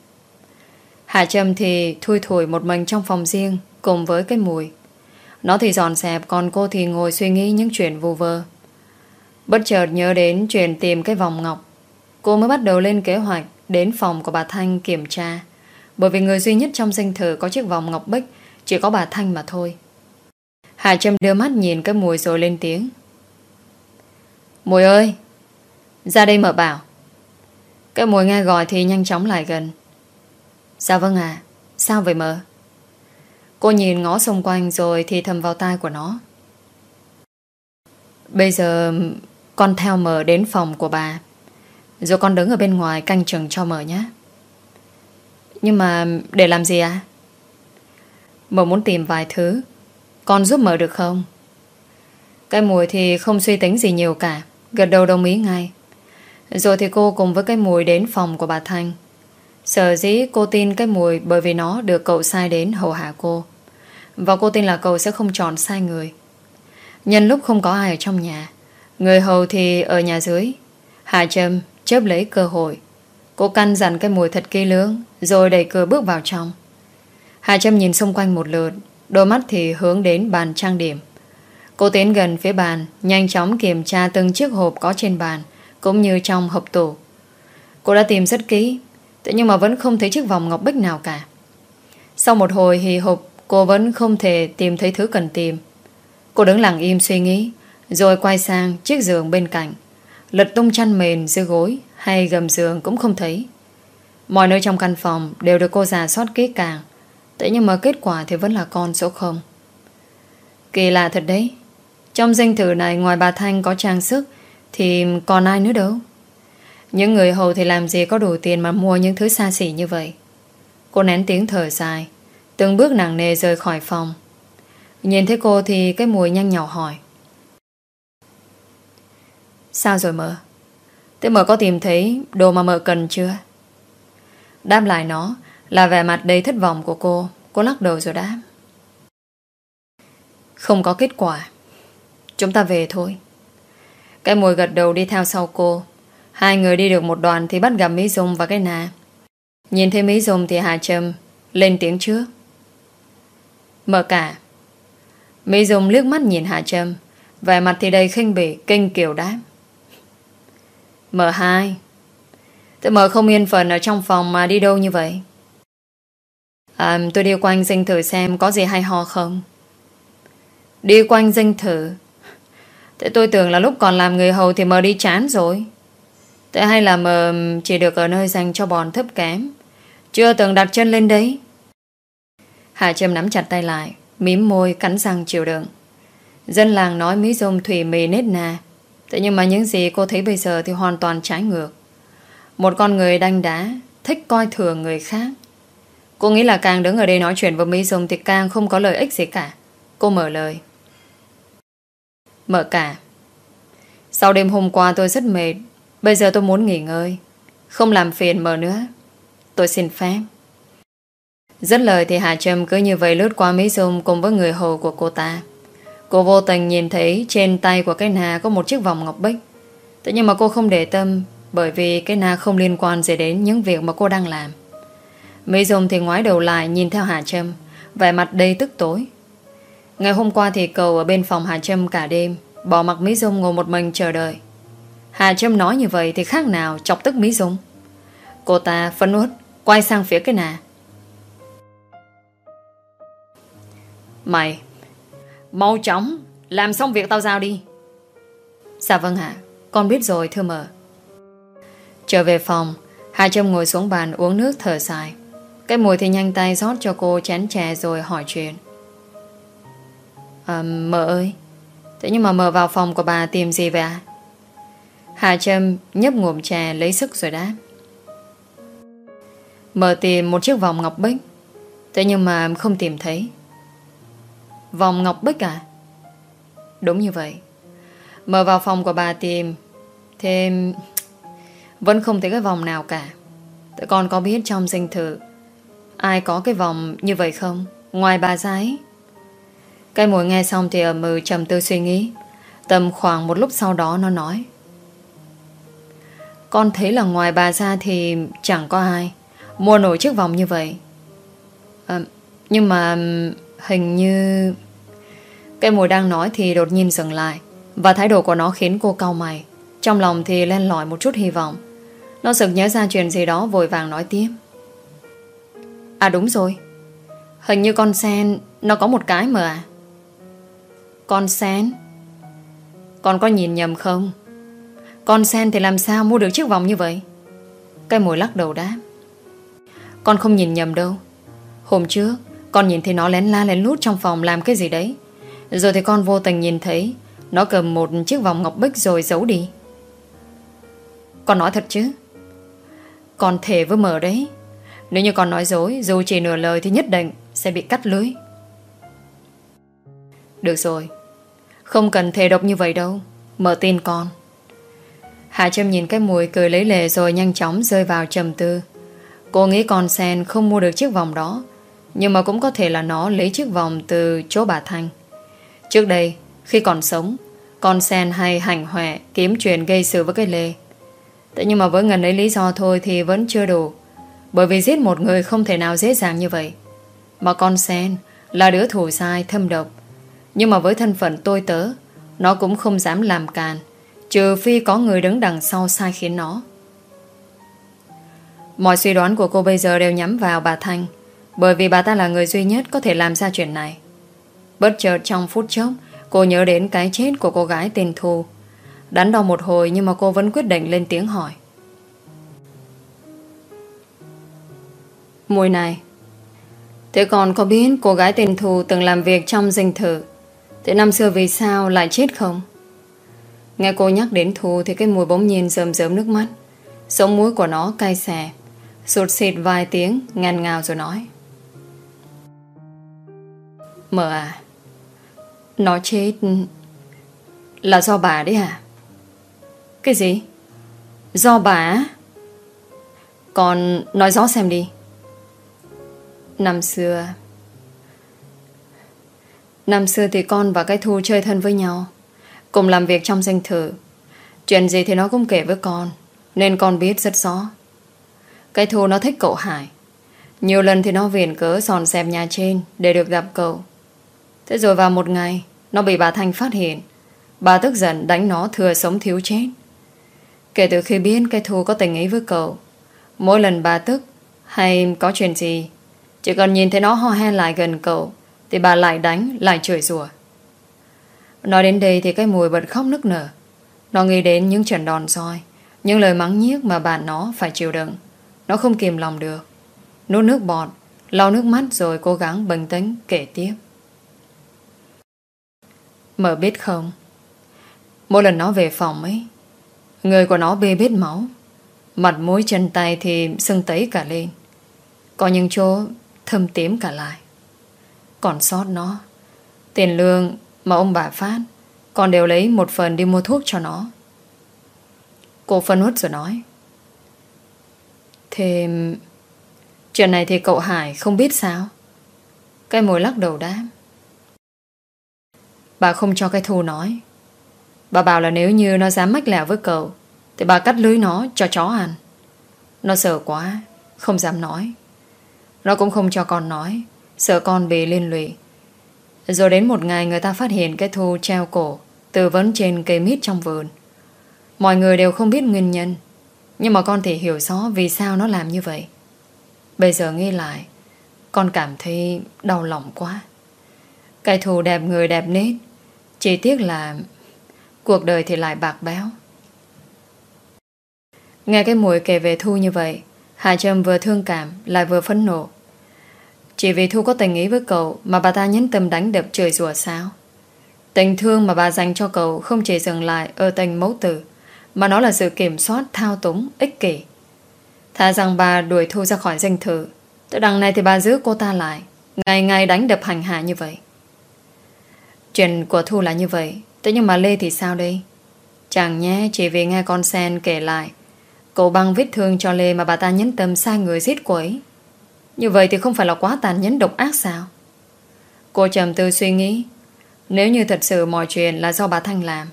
Hà Trâm thì thui thủi một mình trong phòng riêng, Cùng với cái mùi. Nó thì dọn dẹp, Còn cô thì ngồi suy nghĩ những chuyện vô vơ. Bất chợt nhớ đến chuyện tìm cái vòng ngọc. Cô mới bắt đầu lên kế hoạch Đến phòng của bà Thanh kiểm tra. Bởi vì người duy nhất trong danh thờ Có chiếc vòng ngọc bích, Chỉ có bà Thanh mà thôi. Hà Trâm đưa mắt nhìn cái mùi rồi lên tiếng. Mùi ơi, Ra đây mở bảo. Cái mùi nghe gọi thì nhanh chóng lại gần. Dạ vâng à Sao vậy mờ Cô nhìn ngó xung quanh rồi thì thầm vào tai của nó. Bây giờ con theo mờ đến phòng của bà. Rồi con đứng ở bên ngoài, canh chừng cho mờ nhé. Nhưng mà để làm gì à Mờ muốn tìm vài thứ. Con giúp mờ được không? Cái mùi thì không suy tính gì nhiều cả. Gật đầu đồng ý ngay. Rồi thì cô cùng với cái mùi đến phòng của bà Thanh. Sở dĩ cô tin cái mùi Bởi vì nó được cậu sai đến hầu hạ cô. Và cô tin là cậu sẽ không chọn sai người. Nhân lúc không có ai ở trong nhà Người hầu thì ở nhà dưới. Hạ Trâm chớp lấy cơ hội. Cô căn dặn cái mùi thật kỹ lưỡng, Rồi đẩy cửa bước vào trong. Hạ Trâm nhìn xung quanh một lượt, Đôi mắt thì hướng đến bàn trang điểm. Cô tiến gần phía bàn, Nhanh chóng kiểm tra từng chiếc hộp có trên bàn, Cũng như trong hộp tủ. Cô đã tìm rất kỹ, Thế nhưng mà vẫn không thấy chiếc vòng ngọc bích nào cả. Sau một hồi hì hộp Cô vẫn không thể tìm thấy thứ cần tìm. Cô đứng lặng im suy nghĩ rồi quay sang chiếc giường bên cạnh. Lật tung chăn mền dưới gối Hay gầm giường cũng không thấy. Mọi nơi trong căn phòng đều được cô giả soát kỹ càng. Thế nhưng mà kết quả thì vẫn là con số không. Kỳ lạ thật đấy. Trong danh thử này ngoài bà Thanh có trang sức, Thì còn ai nữa đâu? Những người hầu thì làm gì có đủ tiền Mà mua những thứ xa xỉ như vậy? Cô nén tiếng thở dài, Từng bước nặng nề rời khỏi phòng. Nhìn thấy cô thì cái mùi nhanh nhỏ hỏi. Sao rồi mợ? Thế mợ có tìm thấy đồ mà mợ cần chưa? Đáp lại nó Là vẻ mặt đầy thất vọng của cô. Cô lắc đầu rồi đáp. Không có kết quả. Chúng ta về thôi. Cái mùi gật đầu đi theo sau cô. Hai người đi được một đoạn Thì bắt gặp Mỹ Dung và cái nà Nhìn thấy Mỹ Dung thì Hà Trâm Lên tiếng trước. Mở cả, Mỹ Dung liếc mắt nhìn Hà Trâm. Vẻ mặt thì đầy khinh bỉ, Kinh kiểu đáp. M2 Thế M không yên phần ở trong phòng mà đi đâu như vậy? À tôi đi quanh dinh thử xem Có gì hay ho không. Đi quanh dinh thử? Thế tôi tưởng là lúc còn làm người hầu Thì mờ đi chán rồi. Thế hay là mờ chỉ được ở nơi dành cho bọn thấp kém? Chưa từng đặt chân lên đấy. Hà Trâm nắm chặt tay lại, Mím môi, cắn răng chịu đựng. Dân làng nói mí rôm thủy mì nết nà. Thế nhưng mà những gì cô thấy bây giờ Thì hoàn toàn trái ngược. Một con người đanh đá, Thích coi thường người khác. Cô nghĩ là càng đứng ở đây nói chuyện với Mỹ Dung Thì càng không có lợi ích gì cả. Cô mở lời. Mở cả. Sau đêm hôm qua tôi rất mệt. Bây giờ tôi muốn nghỉ ngơi. Không làm phiền mở nữa. Tôi xin phép. Rất lời thì Hà Trâm cứ như vậy lướt qua Mỹ Dung cùng với người hầu của cô ta. Cô vô tình nhìn thấy trên tay của cái nà có một chiếc vòng ngọc bích. Thế nhưng mà cô không để tâm, bởi vì cái nà không liên quan gì đến những việc mà cô đang làm. Mỹ Dung thì ngoái đầu lại nhìn theo Hà Trâm, vẻ mặt đầy tức tối. Ngày hôm qua thì cầu ở bên phòng Hà Trâm cả đêm, bỏ mặc Mỹ Dung ngồi một mình chờ đợi. Hà Trâm nói như vậy thì khác nào chọc tức Mỹ Dung. Cô ta phấn uất, quay sang phía cái nà. Mày Mau chóng Làm xong việc tao giao đi. Dạ vâng ạ Con biết rồi thưa mờ Trở về phòng Hà Trâm ngồi xuống bàn uống nước thở dài. Cái mùi thì nhanh tay rót cho cô chén chè rồi hỏi chuyện. À, Mờ ơi Thế nhưng mà mờ vào phòng của bà tìm gì vậy ạ? Hà Trâm nhấp ngụm chè lấy sức rồi đáp. Mờ tìm một chiếc vòng ngọc bích Thế nhưng mà không tìm thấy. Vòng ngọc bích à? Đúng như vậy. Mở vào phòng của bà tìm Thêm Vẫn không thấy cái vòng nào cả. Tụi con có biết trong danh thự Ai có cái vòng như vậy không? Ngoài bà giái Cái mùi nghe xong thì ở mừ trầm tư suy nghĩ. Tầm khoảng một lúc sau đó nó nói. Con thấy là ngoài bà ra thì chẳng có ai Mua nổi chiếc vòng như vậy. À, Nhưng mà Hình như... cây mùi đang nói thì đột nhiên dừng lại, Và thái độ của nó khiến cô cau mày. Trong lòng thì len lỏi một chút hy vọng. Nó sực nhớ ra chuyện gì đó, Vội vàng nói tiếp. À đúng rồi. Hình như con sen, Nó có một cái mà. À Con sen? Con có nhìn nhầm không? Con sen thì làm sao mua được chiếc vòng như vậy? Cây mùi lắc đầu đáp. Con không nhìn nhầm đâu. Hôm trước con nhìn thấy nó lén la lén lút trong phòng làm cái gì đấy. Rồi thì con vô tình nhìn thấy, Nó cầm một chiếc vòng ngọc bích rồi giấu đi. Con nói thật chứ? Con thề với mờ đấy. Nếu như con nói dối, Dù chỉ nửa lời thì nhất định Sẽ bị cắt lưới. Được rồi. Không cần thề độc như vậy đâu. Mở tin con. Hạ Trâm nhìn cái mùi cười lấy lệ Rồi nhanh chóng rơi vào trầm tư. Cô nghĩ con sen không mua được chiếc vòng đó nhưng mà cũng có thể là nó lấy chiếc vòng từ chỗ bà Thanh. Trước đây, Khi còn sống, Con sen hay hành hoẹ kiếm chuyện gây sự với cái lê. Thế nhưng mà với ngần ấy lý do thôi Thì vẫn chưa đủ. Bởi vì giết một người không thể nào dễ dàng như vậy. Mà con sen Là đứa thủ sai, thâm độc. Nhưng mà với thân phận tôi tớ, Nó cũng không dám làm càn, Trừ phi có người đứng đằng sau sai khiến nó. Mọi suy đoán của cô bây giờ đều nhắm vào bà Thanh bởi vì bà ta là người duy nhất có thể làm ra chuyện này. Bất chợt trong phút chốc, Cô nhớ đến cái chết của cô gái tên Thu. Đắn đo một hồi Nhưng mà cô vẫn quyết định lên tiếng hỏi. Mùi này, Thế còn có biết cô gái tên Thu Từng làm việc trong dinh thự, Thế năm xưa vì sao lại chết không? Nghe cô nhắc đến Thu Thì cái mùi bỗng nhiên rơm rớm nước mắt. Sống mũi của nó cay xè Sụt xịt vài tiếng, ngàn ngào rồi nói. Mờ à? Nó chết. Là do bà đấy à? Cái gì? Do bà Con nói rõ xem đi. Năm xưa. Năm xưa thì con và cái Thu chơi thân với nhau, Cùng làm việc trong danh thử Chuyện gì thì nó cũng kể với con, Nên con biết rất rõ. Cái Thu nó thích cậu Hải. Nhiều lần thì nó viền cớ sòn xẹp nhà trên Để được gặp cậu. Thế rồi vào một ngày Nó bị bà Thanh phát hiện. Bà tức giận đánh nó thừa sống thiếu chết. Kể từ khi biết cái thù có tình ý với cậu Mỗi lần bà tức Hay có chuyện gì Chỉ cần nhìn thấy nó ho he lại gần cậu Thì bà lại đánh, lại chửi rủa. Nói đến đây thì cái mùi bật khóc nức nở. Nó nghĩ đến những trận đòn roi Những lời mắng nhiếc mà bạn nó phải chịu đựng. Nó không kìm lòng được. Nuốt nước bọt Lau nước mắt rồi cố gắng bình tĩnh kể tiếp. Mở biết không? Mỗi lần nó về phòng ấy, Người của nó bê bết máu. Mặt mũi chân tay thì sưng tấy cả lên. Có những chỗ thâm tím cả lại. Còn sót nó, Tiền lương mà ông bà phát Còn đều lấy một phần đi mua thuốc cho nó. Cô phân hút rồi nói, Thêm, Chuyện này thì cậu Hải không biết sao? Cái mồi lắc đầu đáp Bà không cho cái thu nói. Bà bảo là nếu như nó dám mách lẻo với cậu, Thì bà cắt lưới nó cho chó ăn. Nó sợ quá, Không dám nói. Nó cũng không cho con nói, Sợ con bị liên lụy. Rồi đến một ngày người ta phát hiện cái thu treo cổ, Tư vấn trên cây mít trong vườn. Mọi người đều không biết nguyên nhân, Nhưng mà con thì hiểu rõ Vì sao nó làm như vậy. Bây giờ nghĩ lại, Con cảm thấy đau lòng quá. Cái thù đẹp người đẹp nết chỉ tiếc là Cuộc đời thì lại bạc béo. Nghe cái mùi kể về Thu như vậy, Hà Trâm vừa thương cảm, Lại vừa phẫn nộ. Chỉ vì Thu có tình ý với cậu Mà bà ta nhấn tâm đánh đập trời rùa sao? Tình thương mà bà dành cho cậu Không chỉ dừng lại ở tình mẫu tử, Mà nó là sự kiểm soát, thao túng, Ích kỷ. Thà rằng bà đuổi Thu ra khỏi danh thử Từ đằng này thì bà giữ cô ta lại, Ngày ngày đánh đập hành hạ như vậy. Chuyện của Thu là như vậy. Thế nhưng mà Lê thì sao đây? Chẳng nhé, chỉ vì nghe con sen kể lại. Cậu băng vết thương cho Lê Mà bà ta nhấn tâm sai người giết cô ấy. Như vậy thì không phải là quá tàn nhẫn độc ác sao? Cô trầm tư suy nghĩ. Nếu như thật sự mọi chuyện là do bà Thanh làm,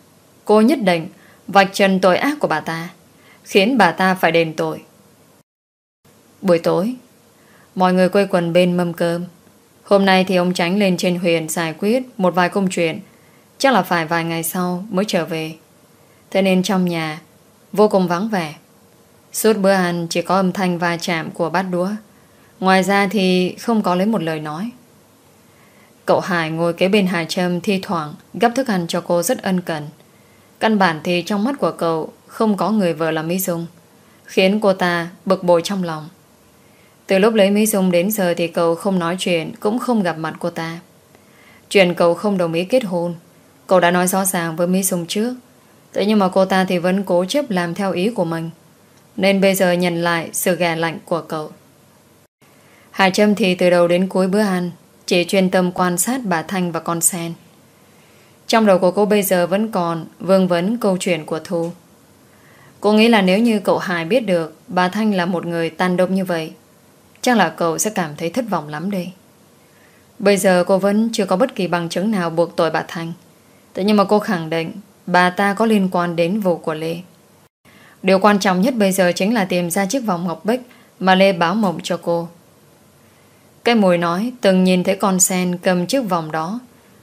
Cô nhất định Vạch trần tội ác của bà ta, Khiến bà ta phải đền tội. Buổi tối, Mọi người quây quần bên mâm cơm. Hôm nay thì ông Tránh lên trên huyền giải quyết một vài công chuyện. Chắc là phải vài ngày sau mới trở về. Thế nên trong nhà Vô cùng vắng vẻ. Suốt bữa ăn chỉ có âm thanh va chạm của bát đũa. Ngoài ra thì không có lấy một lời nói. Cậu Hải ngồi kế bên Hải Trâm thi thoảng gấp thức ăn cho cô rất ân cần. Căn bản thì trong mắt của cậu không có người vợ là Mỹ Dung, khiến cô ta bực bội trong lòng. Từ lúc lấy Mỹ Dung đến giờ thì cậu không nói chuyện, cũng không gặp mặt cô ta. Chuyện cậu không đồng ý kết hôn, cậu đã nói rõ ràng với Mỹ Dung trước. Thế nhưng mà cô ta thì vẫn cố chấp làm theo ý của mình. Nên bây giờ nhận lại sự gà lạnh của cậu. Hải Trâm thì từ đầu đến cuối bữa ăn chỉ chuyên tâm quan sát bà Thanh và con sen. Trong đầu của cô bây giờ vẫn còn vương vấn câu chuyện của Thu. Cô nghĩ là nếu như cậu Hải biết được bà Thanh là một người tan độc như vậy Chắc là cậu sẽ cảm thấy thất vọng lắm đây. Bây giờ cô vẫn chưa có bất kỳ bằng chứng nào buộc tội bà Thanh Thế nhưng mà cô khẳng định Bà ta có liên quan đến vụ của Lê. Điều quan trọng nhất bây giờ Chính là tìm ra chiếc vòng ngọc bích Mà Lê báo mộng cho cô. Cái mùi nói, Từng nhìn thấy con sen cầm chiếc vòng đó.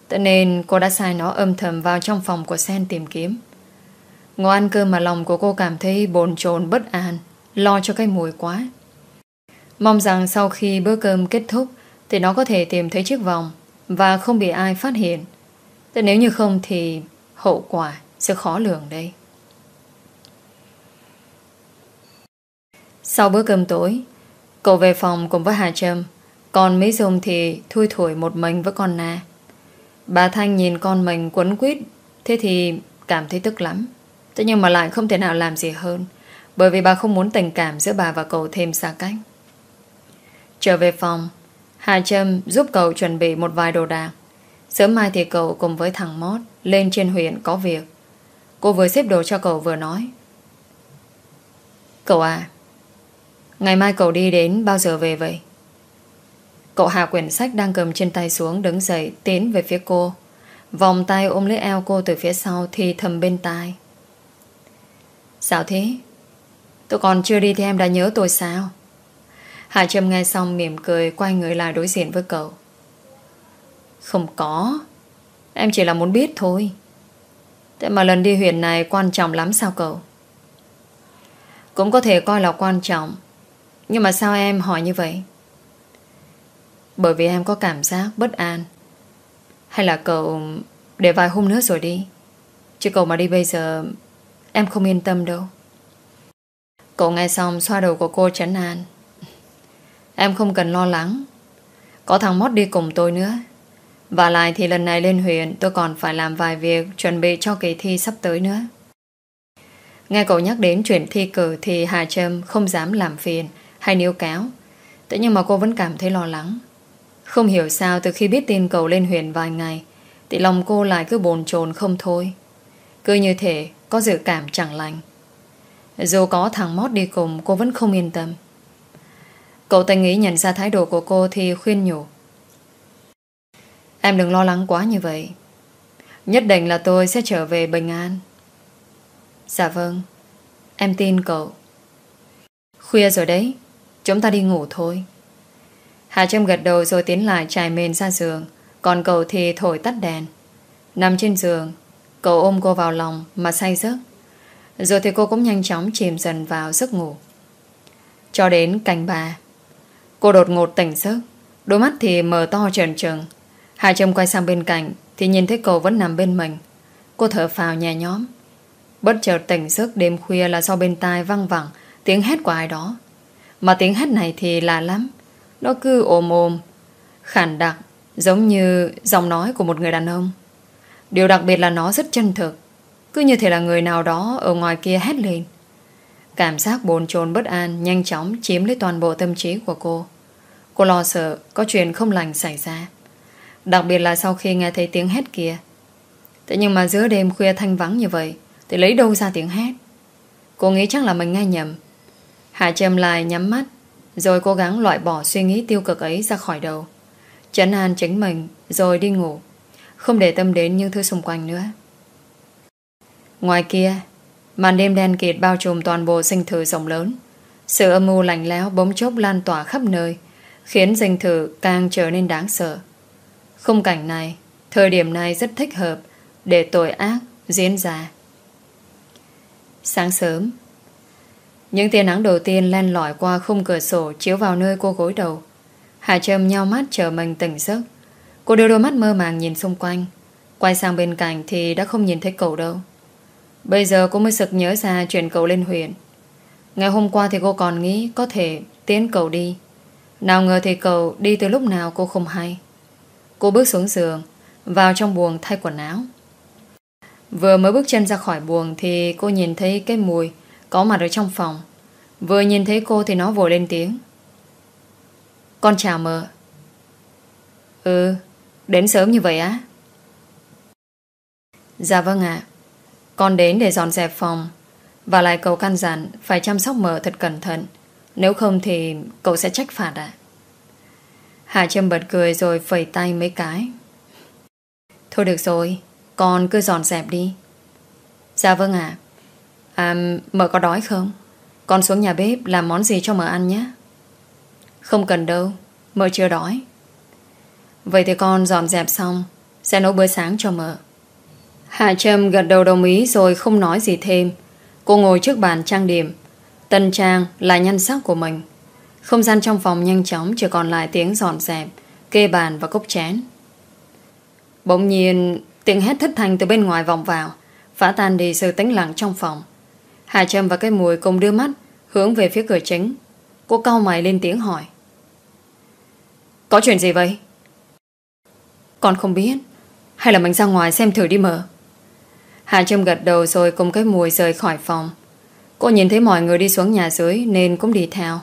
Thế nên cô đã sai nó âm thầm Vào trong phòng của sen tìm kiếm. Ngồi ăn cơm mà lòng của cô cảm thấy bồn chồn bất an, Lo cho cái mùi quá. Mong rằng sau khi bữa cơm kết thúc Thì nó có thể tìm thấy chiếc vòng Và không bị ai phát hiện. Thế nếu như không thì Hậu quả sẽ khó lường đây Sau bữa cơm tối, Cậu về phòng cùng với Hà Trâm. Còn Mỹ Dung thì thui thủi một mình với con Na. Bà Thanh nhìn con mình quấn quýt, Thế thì cảm thấy tức lắm. Thế nhưng mà lại không thể nào làm gì hơn, Bởi vì bà không muốn tình cảm giữa bà và cậu thêm xa cách. Trở về phòng. Hà Trâm giúp cậu chuẩn bị một vài đồ đạc. Sớm mai thì cậu cùng với thằng Mót Lên trên huyện có việc. Cô vừa xếp đồ cho cậu vừa nói. Cậu à Ngày mai cậu đi đến bao giờ về vậy? Cậu hạ quyển sách đang cầm trên tay xuống Đứng dậy tiến về phía cô. Vòng tay ôm lấy eo cô từ phía sau Thì thầm bên tai. Sao thế? Tôi còn chưa đi thì em đã nhớ tôi sao? Hà Trâm nghe xong mỉm cười, Quay người lại đối diện với cậu. Không có. Em chỉ là muốn biết thôi. Thế mà lần đi huyện này quan trọng lắm sao cậu? Cũng có thể coi là quan trọng. Nhưng mà sao em hỏi như vậy? Bởi vì em có cảm giác bất an. Hay là cậu Để vài hôm nữa rồi đi? Chứ cậu mà đi bây giờ, Em không yên tâm đâu. Cậu nghe xong, xoa đầu của cô chấn an. Em không cần lo lắng. Có thằng Mót đi cùng tôi nữa. Và lại thì lần này lên huyện, Tôi còn phải làm vài việc Chuẩn bị cho kỳ thi sắp tới nữa. Nghe cậu nhắc đến chuyện thi cử Thì Hà Trâm không dám làm phiền Hay níu cáo Thế nhưng mà cô vẫn cảm thấy lo lắng. Không hiểu sao từ khi biết tin cậu lên huyện vài ngày, Thì lòng cô lại cứ bồn chồn không thôi. Cứ như thể Có dự cảm chẳng lành. Dù có thằng Mót đi cùng, Cô vẫn không yên tâm. Cậu ta nghĩ nhận ra thái độ của cô Thì khuyên nhủ. Em đừng lo lắng quá như vậy. Nhất định là tôi sẽ trở về bình an. Dạ vâng. Em tin cậu. Khuya rồi đấy. Chúng ta đi ngủ thôi. Hà Trâm gật đầu rồi tiến lại trải mền ra giường. Còn cậu thì thổi tắt đèn. Nằm trên giường. Cậu ôm cô vào lòng mà say giấc. Rồi thì cô cũng nhanh chóng chìm dần vào giấc ngủ. Cho đến cành bà. Cô đột ngột tỉnh giấc. Đôi mắt thì mở to trần trừng. Hà Trâm quay sang bên cạnh Thì nhìn thấy cậu vẫn nằm bên mình. Cô thở phào nhẹ nhõm. Bất chợt tỉnh giấc đêm khuya là do bên tai văng vẳng, Tiếng hét của ai đó. Mà tiếng hét này thì lạ lắm. Nó cứ ồm ồm Khản đặc, Giống như giọng nói của một người đàn ông. Điều đặc biệt là nó rất chân thực. Cứ như thể là người nào đó Ở ngoài kia hét lên. Cảm giác bồn chồn bất an Nhanh chóng chiếm lấy toàn bộ tâm trí của cô. Cô lo sợ, Có chuyện không lành xảy ra. Đặc biệt là sau khi nghe thấy tiếng hét kia. Thế nhưng mà giữa đêm khuya thanh vắng như vậy, Thì lấy đâu ra tiếng hét? Cô nghĩ chắc là mình nghe nhầm. Hạ Trâm lại nhắm mắt, Rồi cố gắng loại bỏ suy nghĩ tiêu cực ấy ra khỏi đầu. Chấn an chính mình, Rồi đi ngủ. Không để tâm đến những thứ xung quanh nữa. Ngoài kia, Màn đêm đen kịt bao trùm toàn bộ sinh thử rộng lớn. Sự âm mưu lạnh lẽo bỗng chốc lan tỏa khắp nơi Khiến dinh thự càng trở nên đáng sợ. Khung cảnh này, Thời điểm này rất thích hợp Để tội ác diễn ra. Sáng sớm, Những tia nắng đầu tiên len lỏi qua khung cửa sổ Chiếu vào nơi cô gối đầu. Hà Trâm nhau mắt chờ mình tỉnh giấc. Cô đưa đôi mắt mơ màng nhìn xung quanh. Quay sang bên cạnh thì đã không nhìn thấy cậu đâu. Bây giờ cô mới sực nhớ ra chuyển cậu lên huyện. Ngày hôm qua thì cô còn nghĩ Có thể tiến cậu đi. Nào ngờ thì cậu đi từ lúc nào cô không hay. Cô bước xuống giường, Vào trong buồng thay quần áo. Vừa mới bước chân ra khỏi buồng Thì cô nhìn thấy cái mùi Có mặt ở trong phòng. Vừa nhìn thấy cô thì nó vội lên tiếng. Con chào mờ Ừ Đến sớm như vậy á? Dạ vâng ạ. Con đến để dọn dẹp phòng Và lại cậu căn dặn Phải chăm sóc mờ thật cẩn thận. Nếu không thì cậu sẽ trách phạt à Hạ Trâm bật cười rồi phẩy tay mấy cái. Thôi được rồi, con cứ dọn dẹp đi. Dạ vâng ạ. À. mợ có đói không? Con xuống nhà bếp làm món gì cho mợ ăn nhé. Không cần đâu, mợ chưa đói. Vậy thì con dọn dẹp xong, sẽ nấu bữa sáng cho mợ. Hạ Trâm gật đầu đồng ý rồi không nói gì thêm. Cô ngồi trước bàn trang điểm. Tân trang là nhân sắc của mình. Không gian trong phòng nhanh chóng chỉ còn lại tiếng dọn dẹp, kê bàn và cốc chén. Bỗng nhiên, tiếng hét thất thanh từ bên ngoài vọng vào, phá tan đi sự tĩnh lặng trong phòng. Hà Trâm và cái mùi cùng đưa mắt hướng về phía cửa chính. Cô cau mày lên tiếng hỏi. Có chuyện gì vậy? Con không biết. Hay là mình ra ngoài xem thử đi mở. Hà Trâm gật đầu rồi cùng cái mùi rời khỏi phòng. Cô nhìn thấy mọi người đi xuống nhà dưới nên cũng đi theo.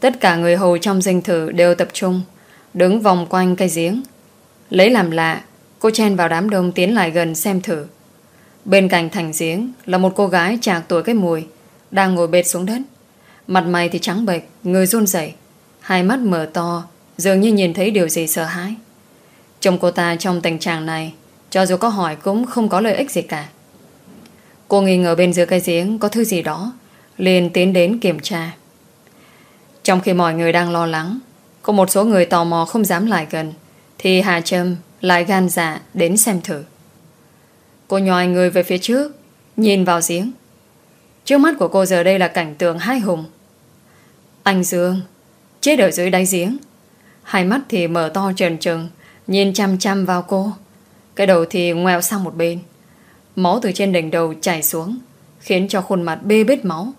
Tất cả người hầu trong dinh thự đều tập trung Đứng vòng quanh cây giếng. Lấy làm lạ Cô chen vào đám đông tiến lại gần xem thử. Bên cạnh thành giếng Là một cô gái chạc tuổi cái mùi Đang ngồi bệt xuống đất. Mặt mày thì trắng bệch, người run rẩy. Hai mắt mở to Dường như nhìn thấy điều gì sợ hãi. Chồng cô ta trong tình trạng này Cho dù có hỏi cũng không có lợi ích gì cả. Cô nghi ngờ bên dưới cây giếng Có thứ gì đó, liền tiến đến kiểm tra. Trong khi mọi người đang lo lắng, Có một số người tò mò không dám lại gần, Thì Hà Trâm lại gan dạ đến xem thử. Cô nhòi người về phía trước, Nhìn vào giếng. Trước mắt của cô giờ đây là cảnh tượng hai hùng. Anh Dương, Chết ở dưới đáy giếng. Hai mắt thì mở to trần trừng, Nhìn chăm chăm vào cô. Cái đầu thì ngoeo sang một bên. Máu từ trên đỉnh đầu chảy xuống, Khiến cho khuôn mặt bê bết máu.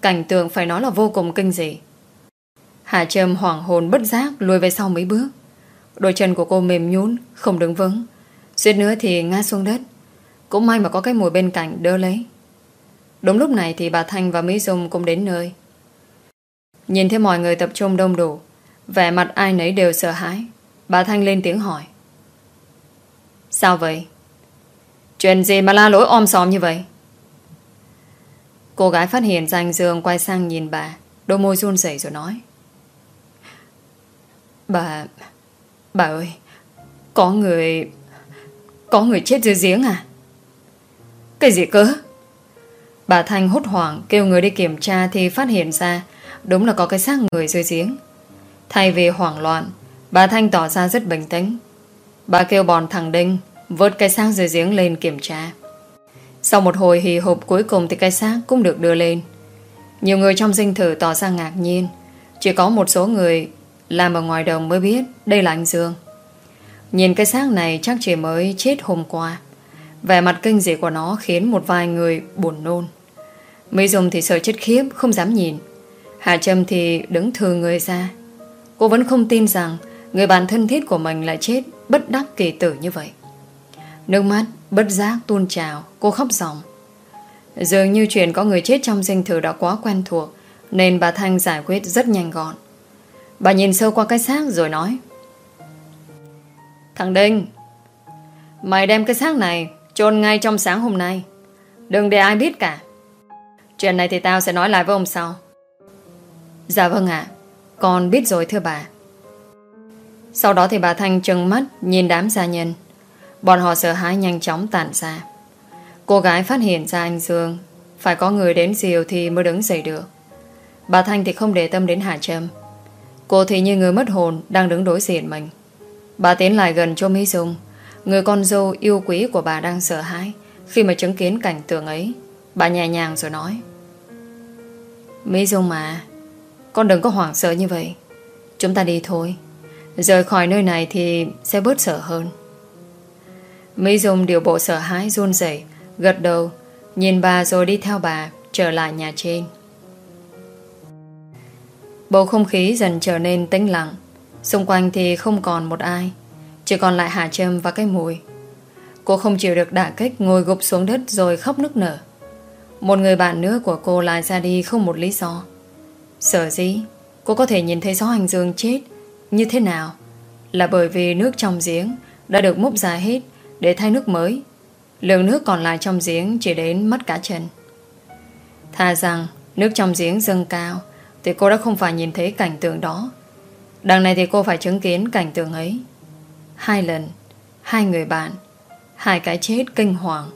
Cảnh tượng phải nói là vô cùng kinh dị. Hà Trâm hoảng hồn bất giác lùi về sau mấy bước. Đôi chân của cô mềm nhún Không đứng vững. Suýt nữa thì ngã xuống đất. Cũng may mà có cái mùi bên cạnh đỡ lấy. Đúng lúc này thì bà Thanh và Mỹ Dung cũng đến nơi. Nhìn thấy mọi người tập trung đông đủ, Vẻ mặt ai nấy đều sợ hãi. Bà Thanh lên tiếng hỏi. Sao vậy? Chuyện gì mà la lối om sòm như vậy? Cô gái phát hiện ra anh Dương quay sang nhìn bà, Đôi môi run rẩy rồi nói. Bà Bà ơi, Có người Có người chết dưới giếng à? Cái gì cơ? Bà Thanh hốt hoảng kêu người đi kiểm tra Thì phát hiện ra Đúng là có cái xác người dưới giếng. Thay vì hoảng loạn, Bà Thanh tỏ ra rất bình tĩnh. Bà kêu bọn thằng Đinh Vớt cái xác dưới giếng lên kiểm tra. Sau một hồi hì hộp cuối cùng Thì cái xác cũng được đưa lên. Nhiều người trong dinh thử tỏ ra ngạc nhiên. Chỉ có một số người Làm ở ngoài đồng mới biết Đây là anh Dương. Nhìn cái xác này chắc chỉ mới chết hôm qua. Vẻ mặt kinh dị của nó Khiến một vài người buồn nôn. Mỹ Dung thì sợ chết khiếp, Không dám nhìn. Hạ Trâm thì đứng thừa người ra. Cô vẫn không tin rằng Người bạn thân thiết của mình lại chết Bất đắc kỳ tử như vậy. Nước mắt, bất giác, tuôn trào, Cô khóc ròng. Dường như chuyện có người chết trong dinh thự đã quá quen thuộc, Nên bà Thanh giải quyết rất nhanh gọn. Bà nhìn sâu qua cái xác rồi nói, Thằng Đinh, Mày đem cái xác này chôn ngay trong sáng hôm nay. Đừng để ai biết cả. Chuyện này thì tao sẽ nói lại với ông sau. Dạ vâng ạ, Con biết rồi thưa bà. Sau đó thì bà Thanh trừng mắt Nhìn đám gia nhân. Bọn họ sợ hãi nhanh chóng tản ra. Cô gái phát hiện ra anh Dương. Phải có người đến diều thì mới đứng dậy được. Bà Thanh thì không để tâm đến Hà Trâm. Cô thì như người mất hồn, Đang đứng đối diện mình. Bà tiến lại gần cho Mỹ Dung. Người con dâu yêu quý của bà đang sợ hãi. Khi mà chứng kiến cảnh tượng ấy, Bà nhẹ nhàng rồi nói. Mỹ Dung mà, Con đừng có hoảng sợ như vậy. Chúng ta đi thôi. Rời khỏi nơi này thì sẽ bớt sợ hơn. Mỹ Dung điều bộ sợ hãi run rẩy, Gật đầu, Nhìn bà rồi đi theo bà, Trở lại nhà trên. Bầu không khí dần trở nên tĩnh lặng, Xung quanh thì không còn một ai, Chỉ còn lại Hà Trâm và cái mùi. Cô không chịu được đả kích, Ngồi gục xuống đất rồi khóc nức nở. Một người bạn nữa của cô lại ra đi Không một lý do. Sở dĩ, cô có thể nhìn thấy gió hành dương chết Như thế nào Là bởi vì nước trong giếng Đã được múc ra hết để thay nước mới. Lượng nước còn lại trong giếng chỉ đến mất cả chân. Thà rằng nước trong giếng dâng cao thì cô đã không phải nhìn thấy cảnh tượng đó. Đằng này thì cô phải chứng kiến cảnh tượng ấy. Hai lần, hai người bạn, hai cái chết kinh hoàng.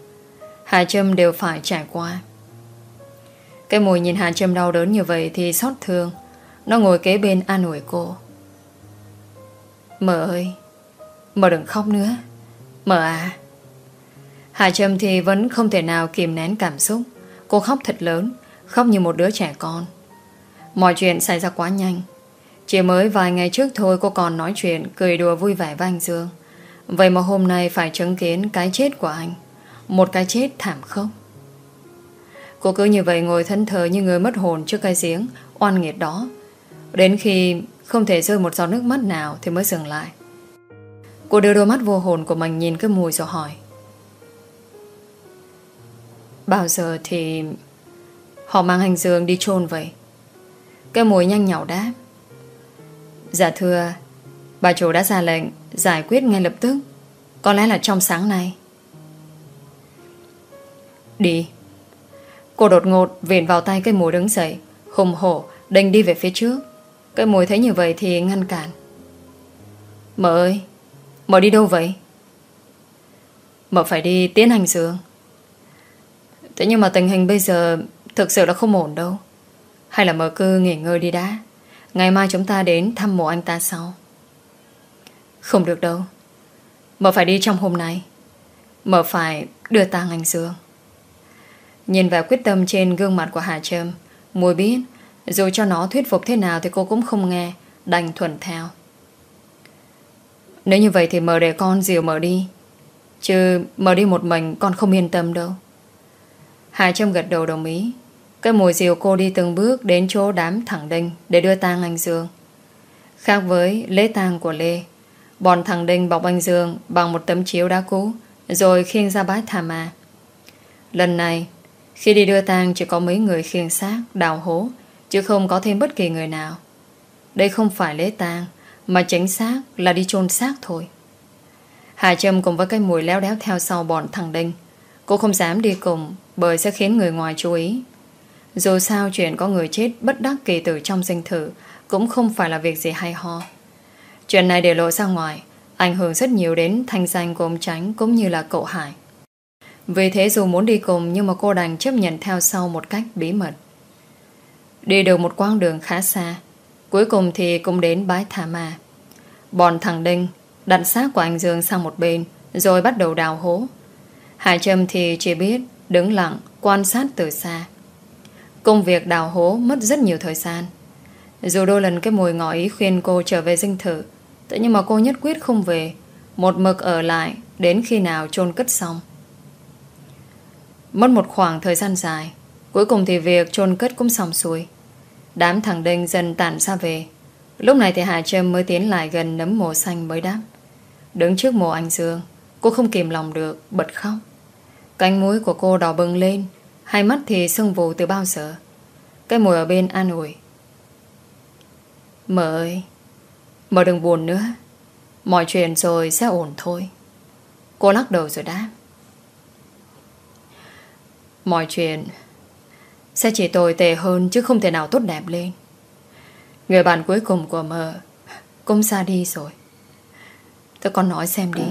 Hà Trâm đều phải trải qua. Cái mùi nhìn Hà Trâm đau đớn như vậy thì xót thương. Nó ngồi kế bên an ủi cô. Mợ ơi, mợ đừng khóc nữa. Mờ à? Hà Trâm thì vẫn không thể nào kìm nén cảm xúc. Cô khóc thật lớn, Khóc như một đứa trẻ con. Mọi chuyện xảy ra quá nhanh. Chỉ mới vài ngày trước thôi cô còn nói chuyện, Cười đùa vui vẻ với anh Dương. Vậy mà hôm nay phải chứng kiến cái chết của anh. Một cái chết thảm khốc. Cô cứ như vậy ngồi thân thờ Như người mất hồn trước cái giếng Oan nghiệt đó. Đến khi không thể rơi một giọt nước mắt nào Thì mới dừng lại. Cô đưa đôi mắt vô hồn của mình nhìn cái mùi rồi hỏi. Bao giờ thì Họ mang hành dương đi chôn vậy? Cái mùi nhanh nhỏ đáp. Dạ thưa, Bà chủ đã ra lệnh Giải quyết ngay lập tức. Có lẽ là trong sáng nay. Đi. Cô đột ngột viện vào tay cái mùi đứng dậy, Hùng hổ đành đi về phía trước. Cái mùi thấy như vậy thì ngăn cản. Mợ ơi Mợ đi đâu vậy? Mợ phải đi tiến hành dương Thế nhưng mà tình hình bây giờ Thực sự là không ổn đâu. Hay là mợ cứ nghỉ ngơi đi đã. Ngày mai chúng ta đến thăm mộ anh ta sau. Không được đâu. Mợ phải đi trong hôm nay. Mợ phải đưa tang anh Dương Nhìn vào quyết tâm trên gương mặt của Hà Trâm Mùi biết, Dù cho nó thuyết phục thế nào Thì cô cũng không nghe, Đành thuận theo nếu như vậy thì mờ để con dìu mờ đi. Chứ mờ đi một mình, con không yên tâm đâu. Hà Trâm gật đầu đồng ý. Cái mùi dìu cô đi từng bước Đến chỗ đám thẳng đinh Để đưa tang anh Dương. Khác với lễ tang của Lê, Bọn thằng Đinh bọc anh Dương Bằng một tấm chiếu đá cũ, Rồi khiêng ra bãi thả ma. Lần này, Khi đi đưa tang chỉ có mấy người khiêng xác, Đào hố, Chứ không có thêm bất kỳ người nào. Đây không phải lễ tang mà chính xác là đi chôn xác thôi. Hà Trâm cùng với cái mùi léo đéo theo sau bọn thằng Đinh. Cô không dám đi cùng, Bởi sẽ khiến người ngoài chú ý. Dù sao chuyện có người chết bất đắc kỳ tử trong danh thử Cũng không phải là việc gì hay ho. Chuyện này để lộ ra ngoài, Ảnh hưởng rất nhiều đến thanh danh của ông Tránh Cũng như là cậu Hải. Vì thế dù muốn đi cùng Nhưng mà cô đành chấp nhận theo sau một cách bí mật. Đi được một quãng đường khá xa Cuối cùng thì cũng đến bãi thả ma. Bọn thằng Đinh Đặt xác của anh Dương sang một bên, Rồi bắt đầu đào hố. Hải Trâm thì chỉ biết Đứng lặng, quan sát từ xa. Công việc đào hố mất rất nhiều thời gian. Dù đôi lần cái mùi ngỏ ý khuyên cô trở về dinh thự, Thế nhưng mà cô nhất quyết không về, Một mực ở lại Đến khi nào chôn cất xong. Mất một khoảng thời gian dài, Cuối cùng thì việc chôn cất cũng xong xuôi. Đám thằng Đinh dần tản ra về. Lúc này thì Hà Trâm mới tiến lại gần nấm mồ xanh mới đáp. Đứng trước mồ anh Dương, Cô không kìm lòng được, Bật khóc. Cánh mũi của cô đỏ bừng lên, Hai mắt thì sưng vù từ bao giờ. Cái mùi ở bên an ủi. Mợ ơi, Mợ đừng buồn nữa, Mọi chuyện rồi sẽ ổn thôi. Cô lắc đầu rồi đáp. Mọi chuyện sẽ chỉ tồi tệ hơn Chứ không thể nào tốt đẹp lên. Người bạn cuối cùng của mờ Cũng xa đi rồi. Tôi còn nói xem đi.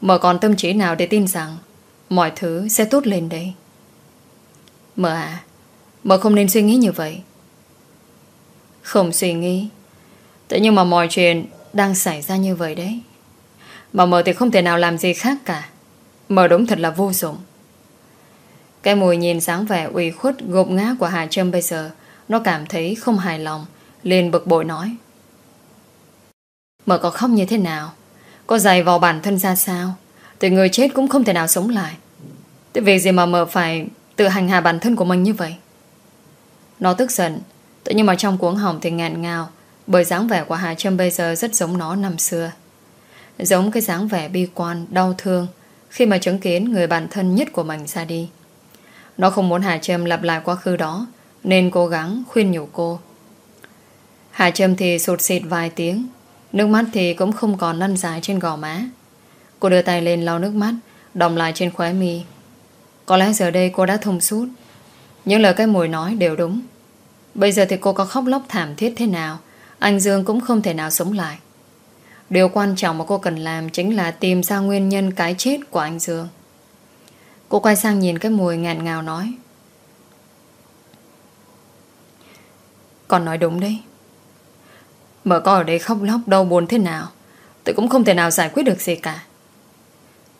Mờ còn tâm trí nào để tin rằng Mọi thứ sẽ tốt lên đây? Mờ à mờ không nên suy nghĩ như vậy. Không suy nghĩ. Thế nhưng mà mọi chuyện Đang xảy ra như vậy đấy. Mà mờ thì không thể nào làm gì khác cả. Mờ đúng thật là vô dụng. Cái mùi nhìn sáng vẻ ủy khuất gộp ngã của Hà Trâm bây giờ Nó cảm thấy không hài lòng liền bực bội nói. Mở có khóc như thế nào? Có dày vào bản thân ra sao? Thì người chết cũng không thể nào sống lại. Thế việc gì mà mở phải Tự hành hạ bản thân của mình như vậy? Nó tức giận Tự nhiên mà trong cuống hỏng thì ngạn ngào Bởi dáng vẻ của Hà Trâm bây giờ Rất giống nó năm xưa. Giống cái dáng vẻ bi quan, đau thương Khi mà chứng kiến người bản thân nhất của mình ra đi. Nó không muốn Hà Trâm lặp lại quá khứ đó, Nên cố gắng khuyên nhủ cô. Hà Trâm thì sụt xịt vài tiếng, Nước mắt thì cũng không còn lăn dài trên gò má. Cô đưa tay lên lau nước mắt Đồng lại trên khóe mi. Có lẽ giờ đây cô đã thông suốt. Những lời cái mùi nói đều đúng. Bây giờ thì cô có khóc lóc thảm thiết thế nào, Anh Dương cũng không thể nào sống lại. Điều quan trọng mà cô cần làm Chính là tìm ra nguyên nhân cái chết của anh Dương. Cô quay sang nhìn cái mùi ngàn ngào nói. Còn nói đúng đấy. Mở có ở đây khóc lóc đau buồn thế nào, Tôi cũng không thể nào giải quyết được gì cả.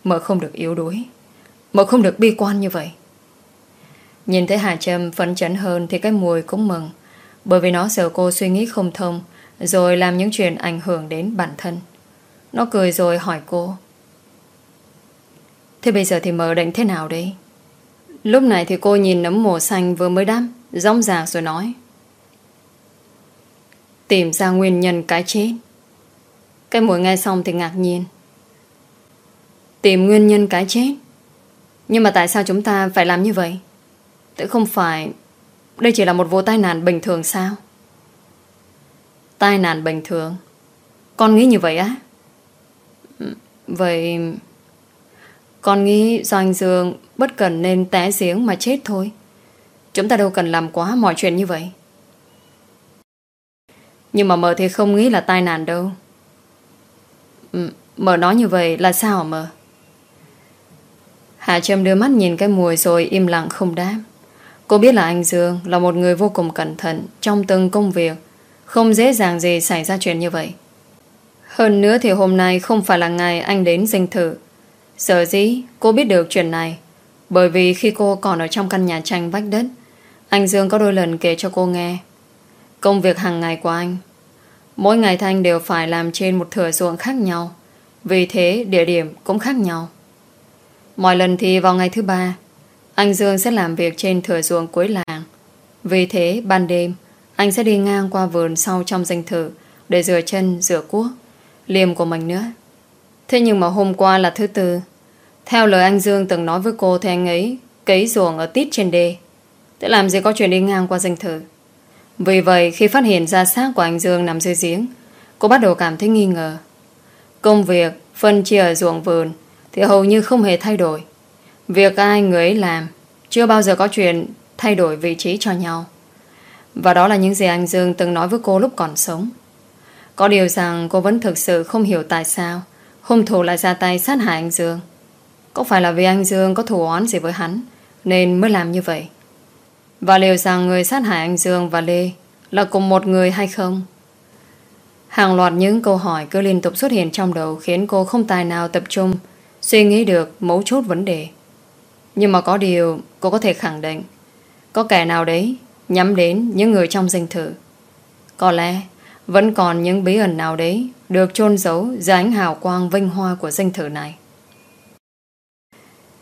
Mở không được yếu đuối, Mở không được bi quan như vậy. Nhìn thấy Hà Trâm phấn chấn hơn Thì cái mùi cũng mừng, Bởi vì nó sợ cô suy nghĩ không thông, Rồi làm những chuyện ảnh hưởng đến bản thân. Nó cười rồi hỏi cô Thế bây giờ thì mở định thế nào đấy? Lúc này thì cô nhìn nấm mồ xanh vừa mới đắp, Rong rạc rồi nói. Tìm ra nguyên nhân cái chết. Cái mũi nghe xong thì ngạc nhiên. Tìm nguyên nhân cái chết? Nhưng mà tại sao chúng ta phải làm như vậy? Tự không phải Đây chỉ là một vụ tai nạn bình thường sao? Tai nạn bình thường? Con nghĩ như vậy á? Ừ, vậy con nghĩ do anh Dương Bất cần nên té giếng mà chết thôi. Chúng ta đâu cần làm quá mọi chuyện như vậy. Nhưng mà mờ thì không nghĩ là tai nạn đâu. Ừ, mờ nói như vậy là sao hả mờ Hạ Trâm đưa mắt nhìn cái mùi rồi im lặng không đáp. Cô biết là anh Dương là một người vô cùng cẩn thận trong từng công việc. Không dễ dàng gì xảy ra chuyện như vậy. Hơn nữa thì hôm nay không phải là ngày anh đến dinh thự. Sở dĩ cô biết được chuyện này Bởi vì khi cô còn ở trong căn nhà tranh vách đất Anh Dương có đôi lần kể cho cô nghe. Công việc hàng ngày của anh Mỗi ngày Thanh đều phải làm trên một thửa ruộng khác nhau Vì thế địa điểm cũng khác nhau. Mọi lần thì vào ngày thứ ba Anh Dương sẽ làm việc trên thửa ruộng cuối làng. Vì thế ban đêm Anh sẽ đi ngang qua vườn sau trong danh thự Để rửa chân, rửa cuốc Liềm của mình nữa. Thế nhưng mà hôm qua là thứ tư. Theo lời anh Dương từng nói với cô Thì anh ấy cấy ruộng ở tít trên đê. Thế làm gì có chuyện đi ngang qua danh thử Vì vậy, khi phát hiện ra xác của anh Dương nằm dưới giếng, Cô bắt đầu cảm thấy nghi ngờ. Công việc phân chia ở ruộng vườn Thì hầu như không hề thay đổi. Việc ai người ấy làm Chưa bao giờ có chuyện thay đổi vị trí cho nhau. Và đó là những gì anh Dương từng nói với cô lúc còn sống. Có điều rằng cô vẫn thực sự không hiểu tại sao. Hung thủ lại ra tay sát hại anh Dương. Có phải là vì anh Dương có thù oán gì với hắn, Nên mới làm như vậy? Và liệu rằng người sát hại anh Dương và Lê Là cùng một người hay không? Hàng loạt những câu hỏi cứ liên tục xuất hiện trong đầu Khiến cô không tài nào tập trung Suy nghĩ được mấu chốt vấn đề. Nhưng mà có điều cô có thể khẳng định, Có kẻ nào đấy Nhắm đến những người trong danh thử Có lẽ vẫn còn những bí ẩn nào đấy Được chôn giấu dưới ánh hào quang vinh hoa của danh thử này?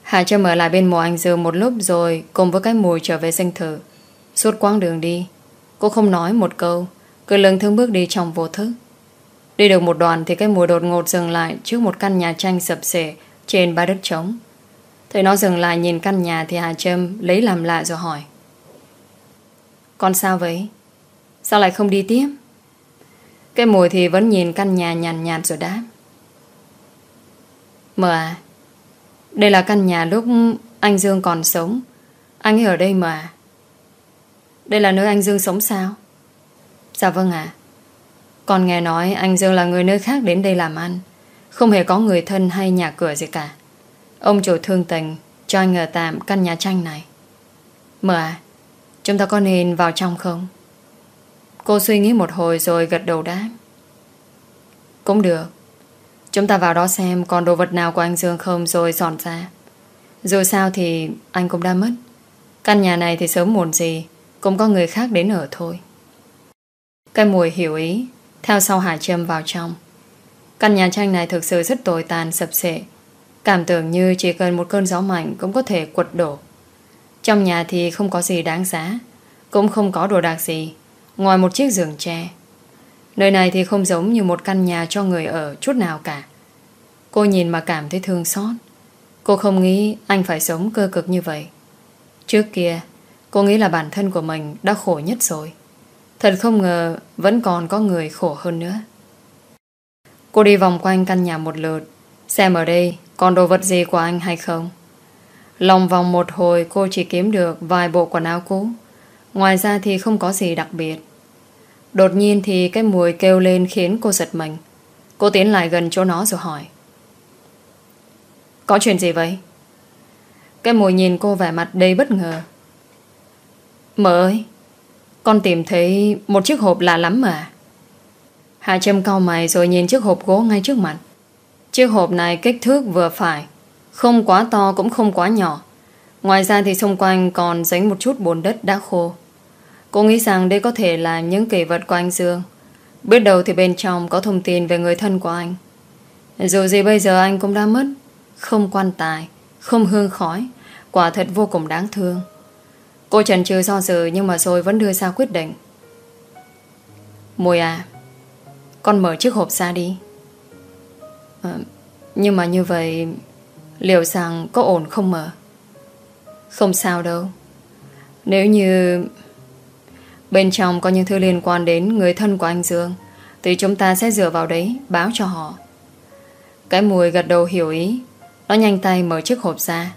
Hà Trâm ở lại bên mộ anh dư một lúc rồi Cùng với cái mùi trở về danh thử. Suốt quãng đường đi, Cô không nói một câu, Cứ lưng thương bước đi trong vô thức. Đi được một đoạn thì cái mùi đột ngột dừng lại Trước một căn nhà tranh sập sệ Trên bãi đất trống. Thấy nó dừng lại nhìn căn nhà Thì Hà Trâm lấy làm lạ rồi hỏi. Con sao vậy? Sao lại không đi tiếp? Cái mùi thì vẫn nhìn căn nhà nhàn nhạt, nhạt rồi đáp. Mờ à Đây là căn nhà lúc anh Dương còn sống. Anh ấy ở đây mà. À Đây là nơi anh Dương sống sao? Dạ vâng ạ. Còn nghe nói anh Dương là người nơi khác đến đây làm ăn. Không hề có người thân hay nhà cửa gì cả. Ông chủ thương tình Cho anh ở tạm căn nhà tranh này. Mờ à Chúng ta có nên vào trong không? Cô suy nghĩ một hồi rồi gật đầu đáp. Cũng được. Chúng ta vào đó xem còn đồ vật nào của anh Dương không rồi dọn ra. Dù sao thì anh cũng đã mất. Căn nhà này thì sớm muộn gì, Cũng có người khác đến ở thôi. Cái mùi hiểu ý, Theo sau Hải Trâm vào trong. Căn nhà tranh này thực sự rất tồi tàn, sập sệ. Cảm tưởng như chỉ cần một cơn gió mạnh Cũng có thể quật đổ. Trong nhà thì không có gì đáng giá, Cũng không có đồ đạc gì. Ngoài một chiếc giường tre. Nơi này thì không giống như một căn nhà cho người ở chút nào cả. Cô nhìn mà cảm thấy thương xót. Cô không nghĩ anh phải sống cơ cực như vậy. Trước kia, Cô nghĩ là bản thân của mình đã khổ nhất rồi. Thật không ngờ Vẫn còn có người khổ hơn nữa. Cô đi vòng quanh căn nhà một lượt, Xem ở đây còn đồ vật gì của anh hay không. Lòng vòng một hồi cô chỉ kiếm được Vài bộ quần áo cũ. Ngoài ra thì không có gì đặc biệt. Đột nhiên thì cái mùi kêu lên Khiến cô giật mình. Cô tiến lại gần chỗ nó rồi hỏi. Có chuyện gì vậy? Cái mùi nhìn cô vẻ mặt đầy bất ngờ. Mợ ơi, Con tìm thấy một chiếc hộp lạ lắm mà. Hà Trâm cau mày rồi nhìn chiếc hộp gỗ ngay trước mặt. Chiếc hộp này kích thước vừa phải, Không quá to cũng không quá nhỏ. Ngoài ra thì xung quanh còn dính một chút bùn đất đã khô. Cô nghĩ rằng đây có thể là những kỷ vật của anh Dương. Biết đầu thì bên trong có thông tin về người thân của anh. Dù gì bây giờ anh cũng đã mất. Không quan tài Không hương khói. Quả thật vô cùng đáng thương. Cô chần chừ do dự nhưng mà rồi vẫn đưa ra quyết định. Mùi à Con mở chiếc hộp ra đi. À, Nhưng mà như vậy Liệu rằng có ổn không mở? Không sao đâu. Nếu như Bên trong có những thứ liên quan đến Người thân của anh Dương. Thì chúng ta sẽ dựa vào đấy báo cho họ. Cái mùi gật đầu hiểu ý. Nó nhanh tay mở chiếc hộp ra.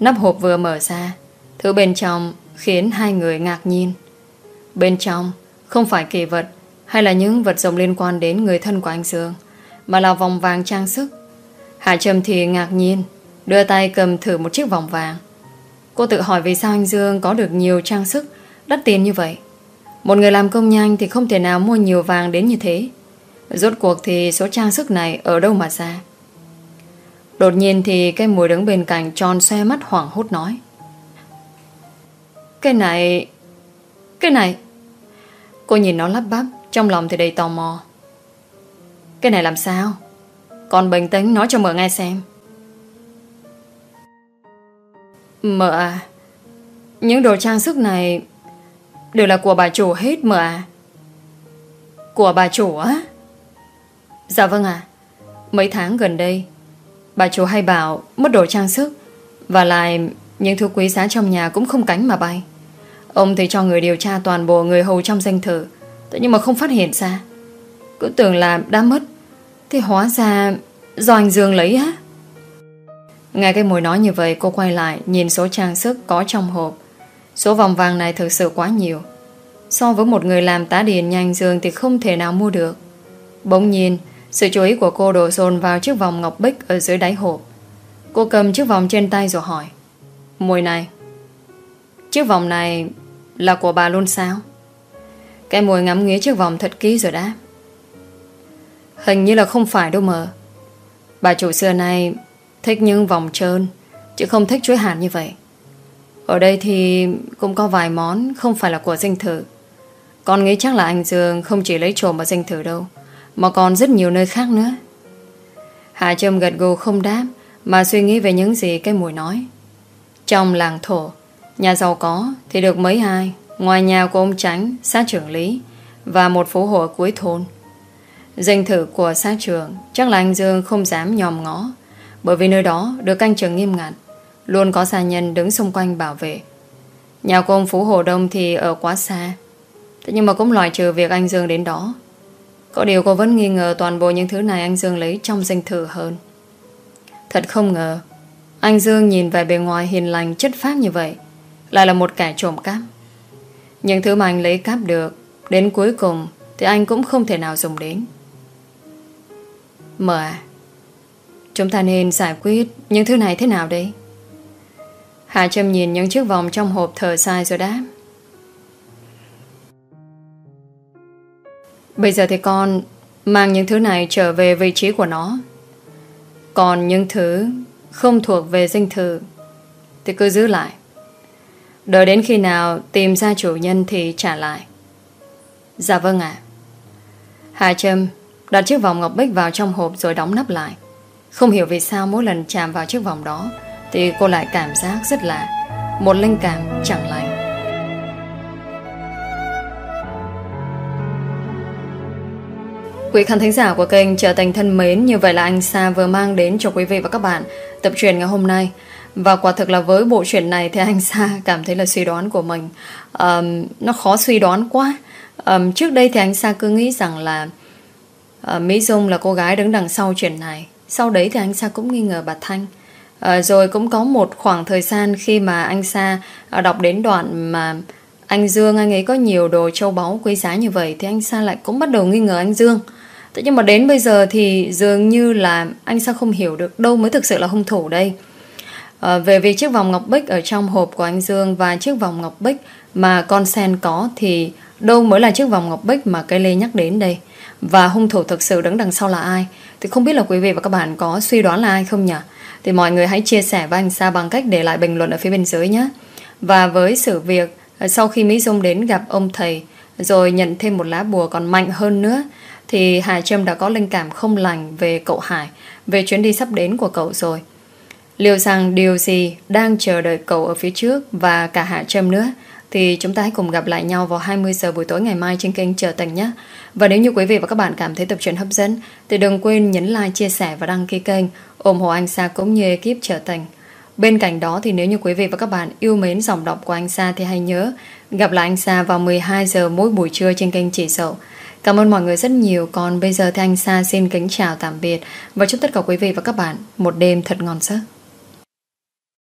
Nắp hộp vừa mở ra. Thứ bên trong khiến hai người ngạc nhiên. Bên trong Không phải kỳ vật Hay là những vật dụng liên quan đến người thân của anh Dương, Mà là vòng vàng trang sức. Hạ Trâm thì ngạc nhiên, Đưa tay cầm thử một chiếc vòng vàng. Cô tự hỏi vì sao anh Dương có được nhiều trang sức Đắt tiền như vậy? Một người làm công nhanh thì không thể nào mua nhiều vàng đến như thế. Rốt cuộc thì số trang sức này ở đâu mà ra? Đột nhiên thì cái mùi đứng bên cạnh tròn xoe mắt hoảng hốt nói. Cái này Cái này. Cô nhìn nó lắp bắp, Trong lòng thì đầy tò mò. Cái này làm sao? Còn bình tĩnh nói cho mợ nghe xem. Mợ à? Những đồ trang sức này Đều là của bà chủ hết mà, à Của bà chủ á? Dạ vâng ạ. Mấy tháng gần đây Bà chủ hay bảo mất đồ trang sức Và lại những thứ quý giá trong nhà Cũng không cánh mà bay. Ông thì cho người điều tra toàn bộ người hầu trong danh thử tự nhưng mà không phát hiện ra. Cứ tưởng là đã mất Thì hóa ra do anh Dương lấy á. Nghe cái mùi nói như vậy Cô quay lại nhìn số trang sức có trong hộp. Số vòng vàng này thực sự quá nhiều. So với một người làm tá điền nhanh Dương Thì không thể nào mua được. Bỗng nhiên, Sự chú ý của cô đổ dồn vào chiếc vòng ngọc bích Ở dưới đáy hộp. Cô cầm chiếc vòng trên tay rồi hỏi, Mùi này, Chiếc vòng này là của bà luôn sao? Cái mùi ngắm nghía chiếc vòng thật kỹ rồi đã Hình như là không phải đâu mờ Bà chủ xưa nay Thích những vòng trơn, Chứ không thích chuối hạt như vậy. Ở đây thì cũng có vài món, Không phải là của danh thử Con nghĩ chắc là anh Dương không chỉ lấy trộm ở danh thử đâu, Mà còn rất nhiều nơi khác nữa. Hạ Trâm gật gù không đáp, Mà suy nghĩ về những gì cái mùi nói. Trong làng thổ, Nhà giàu có thì được mấy ai, Ngoài nhà của ông Tránh Sát trưởng lý, Và một phố hộ cuối thôn. Danh thử của sát trưởng Chắc là anh Dương không dám nhòm ngó, Bởi vì nơi đó được canh trường nghiêm ngặt. Luôn có gia nhân đứng xung quanh bảo vệ. Nhà của ông Phú Hồ Đông thì ở quá xa. Thế nhưng mà cũng loại trừ việc anh Dương đến đó. Có điều cô vẫn nghi ngờ toàn bộ những thứ này anh Dương lấy trong danh thử hơn. Thật không ngờ, Anh Dương nhìn về bề ngoài hiền lành, chất phác như vậy, Lại là một kẻ trộm cắp. Những thứ mà anh lấy cắp được, Đến cuối cùng Thì anh cũng không thể nào dùng đến. Mờ à Chúng ta nên giải quyết Những thứ này thế nào đây? Hà Trâm nhìn những chiếc vòng trong hộp thở dài rồi đáp. Bây giờ thì con Mang những thứ này trở về vị trí của nó. Còn những thứ Không thuộc về danh thự Thì cứ giữ lại. Đợi đến khi nào tìm ra chủ nhân Thì trả lại. Dạ vâng ạ. Hà Trâm Đặt chiếc vòng ngọc bích vào trong hộp rồi đóng nắp lại. Không hiểu vì sao mỗi lần chạm vào chiếc vòng đó thì cô lại cảm giác rất lạ. Một linh cảm chẳng lành. Quý khán thính giả của kênh trở thành thân mến Như vậy là anh Sa vừa mang đến cho quý vị và các bạn Tập truyện ngày hôm nay. Và quả thực là với bộ truyện này Thì anh Sa cảm thấy là suy đoán của mình um, Nó khó suy đoán quá. Um, Trước đây thì anh Sa cứ nghĩ rằng là uh, Mỹ Dung là cô gái đứng đằng sau chuyện này. Sau đấy thì anh Sa cũng nghi ngờ bà Thanh à, Rồi cũng có một khoảng thời gian Khi mà anh Sa à, đọc đến đoạn mà Anh Dương anh ấy có nhiều đồ châu báu quý giá như vậy Thì anh Sa lại cũng bắt đầu nghi ngờ anh Dương. Thế nhưng mà đến bây giờ thì dường như là anh Sa không hiểu được đâu mới thực sự là hung thủ đây. À, Về việc chiếc vòng ngọc bích ở trong hộp của anh Dương Và chiếc vòng ngọc bích mà con sen có Thì đâu mới là chiếc vòng ngọc bích mà cây lê nhắc đến đây? Và hung thủ thực sự đứng đằng sau là ai? Thì không biết là quý vị và các bạn có suy đoán là ai không nhỉ? Thì mọi người hãy chia sẻ với anh Sa bằng cách để lại bình luận ở phía bên dưới nhé. Và với sự việc ờ, sau khi Mỹ Dung đến gặp ông thầy Rồi nhận thêm một lá bùa còn mạnh hơn nữa Thì Hải Trâm đã có linh cảm không lành về cậu Hải Về chuyến đi sắp đến của cậu rồi. Liệu rằng điều gì đang chờ đợi cậu ở phía trước Và cả Hạ Trâm nữa thì chúng ta hãy cùng gặp lại nhau vào 20 giờ buổi tối ngày mai trên kênh chờ Tình nhé. Và nếu như quý vị và các bạn cảm thấy tập truyện hấp dẫn thì đừng quên nhấn like, chia sẻ và đăng ký kênh ủng hộ anh Sa cũng như ekip Trở thành Bên cạnh đó thì nếu như quý vị và các bạn yêu mến dòng đọc của anh Sa thì hãy nhớ gặp lại anh Sa vào 12 giờ mỗi buổi trưa trên kênh Chỉ Sậu. Cảm ơn mọi người rất nhiều. Còn bây giờ thì anh Sa xin kính chào tạm biệt và chúc tất cả quý vị và các bạn một đêm thật ngon giấc.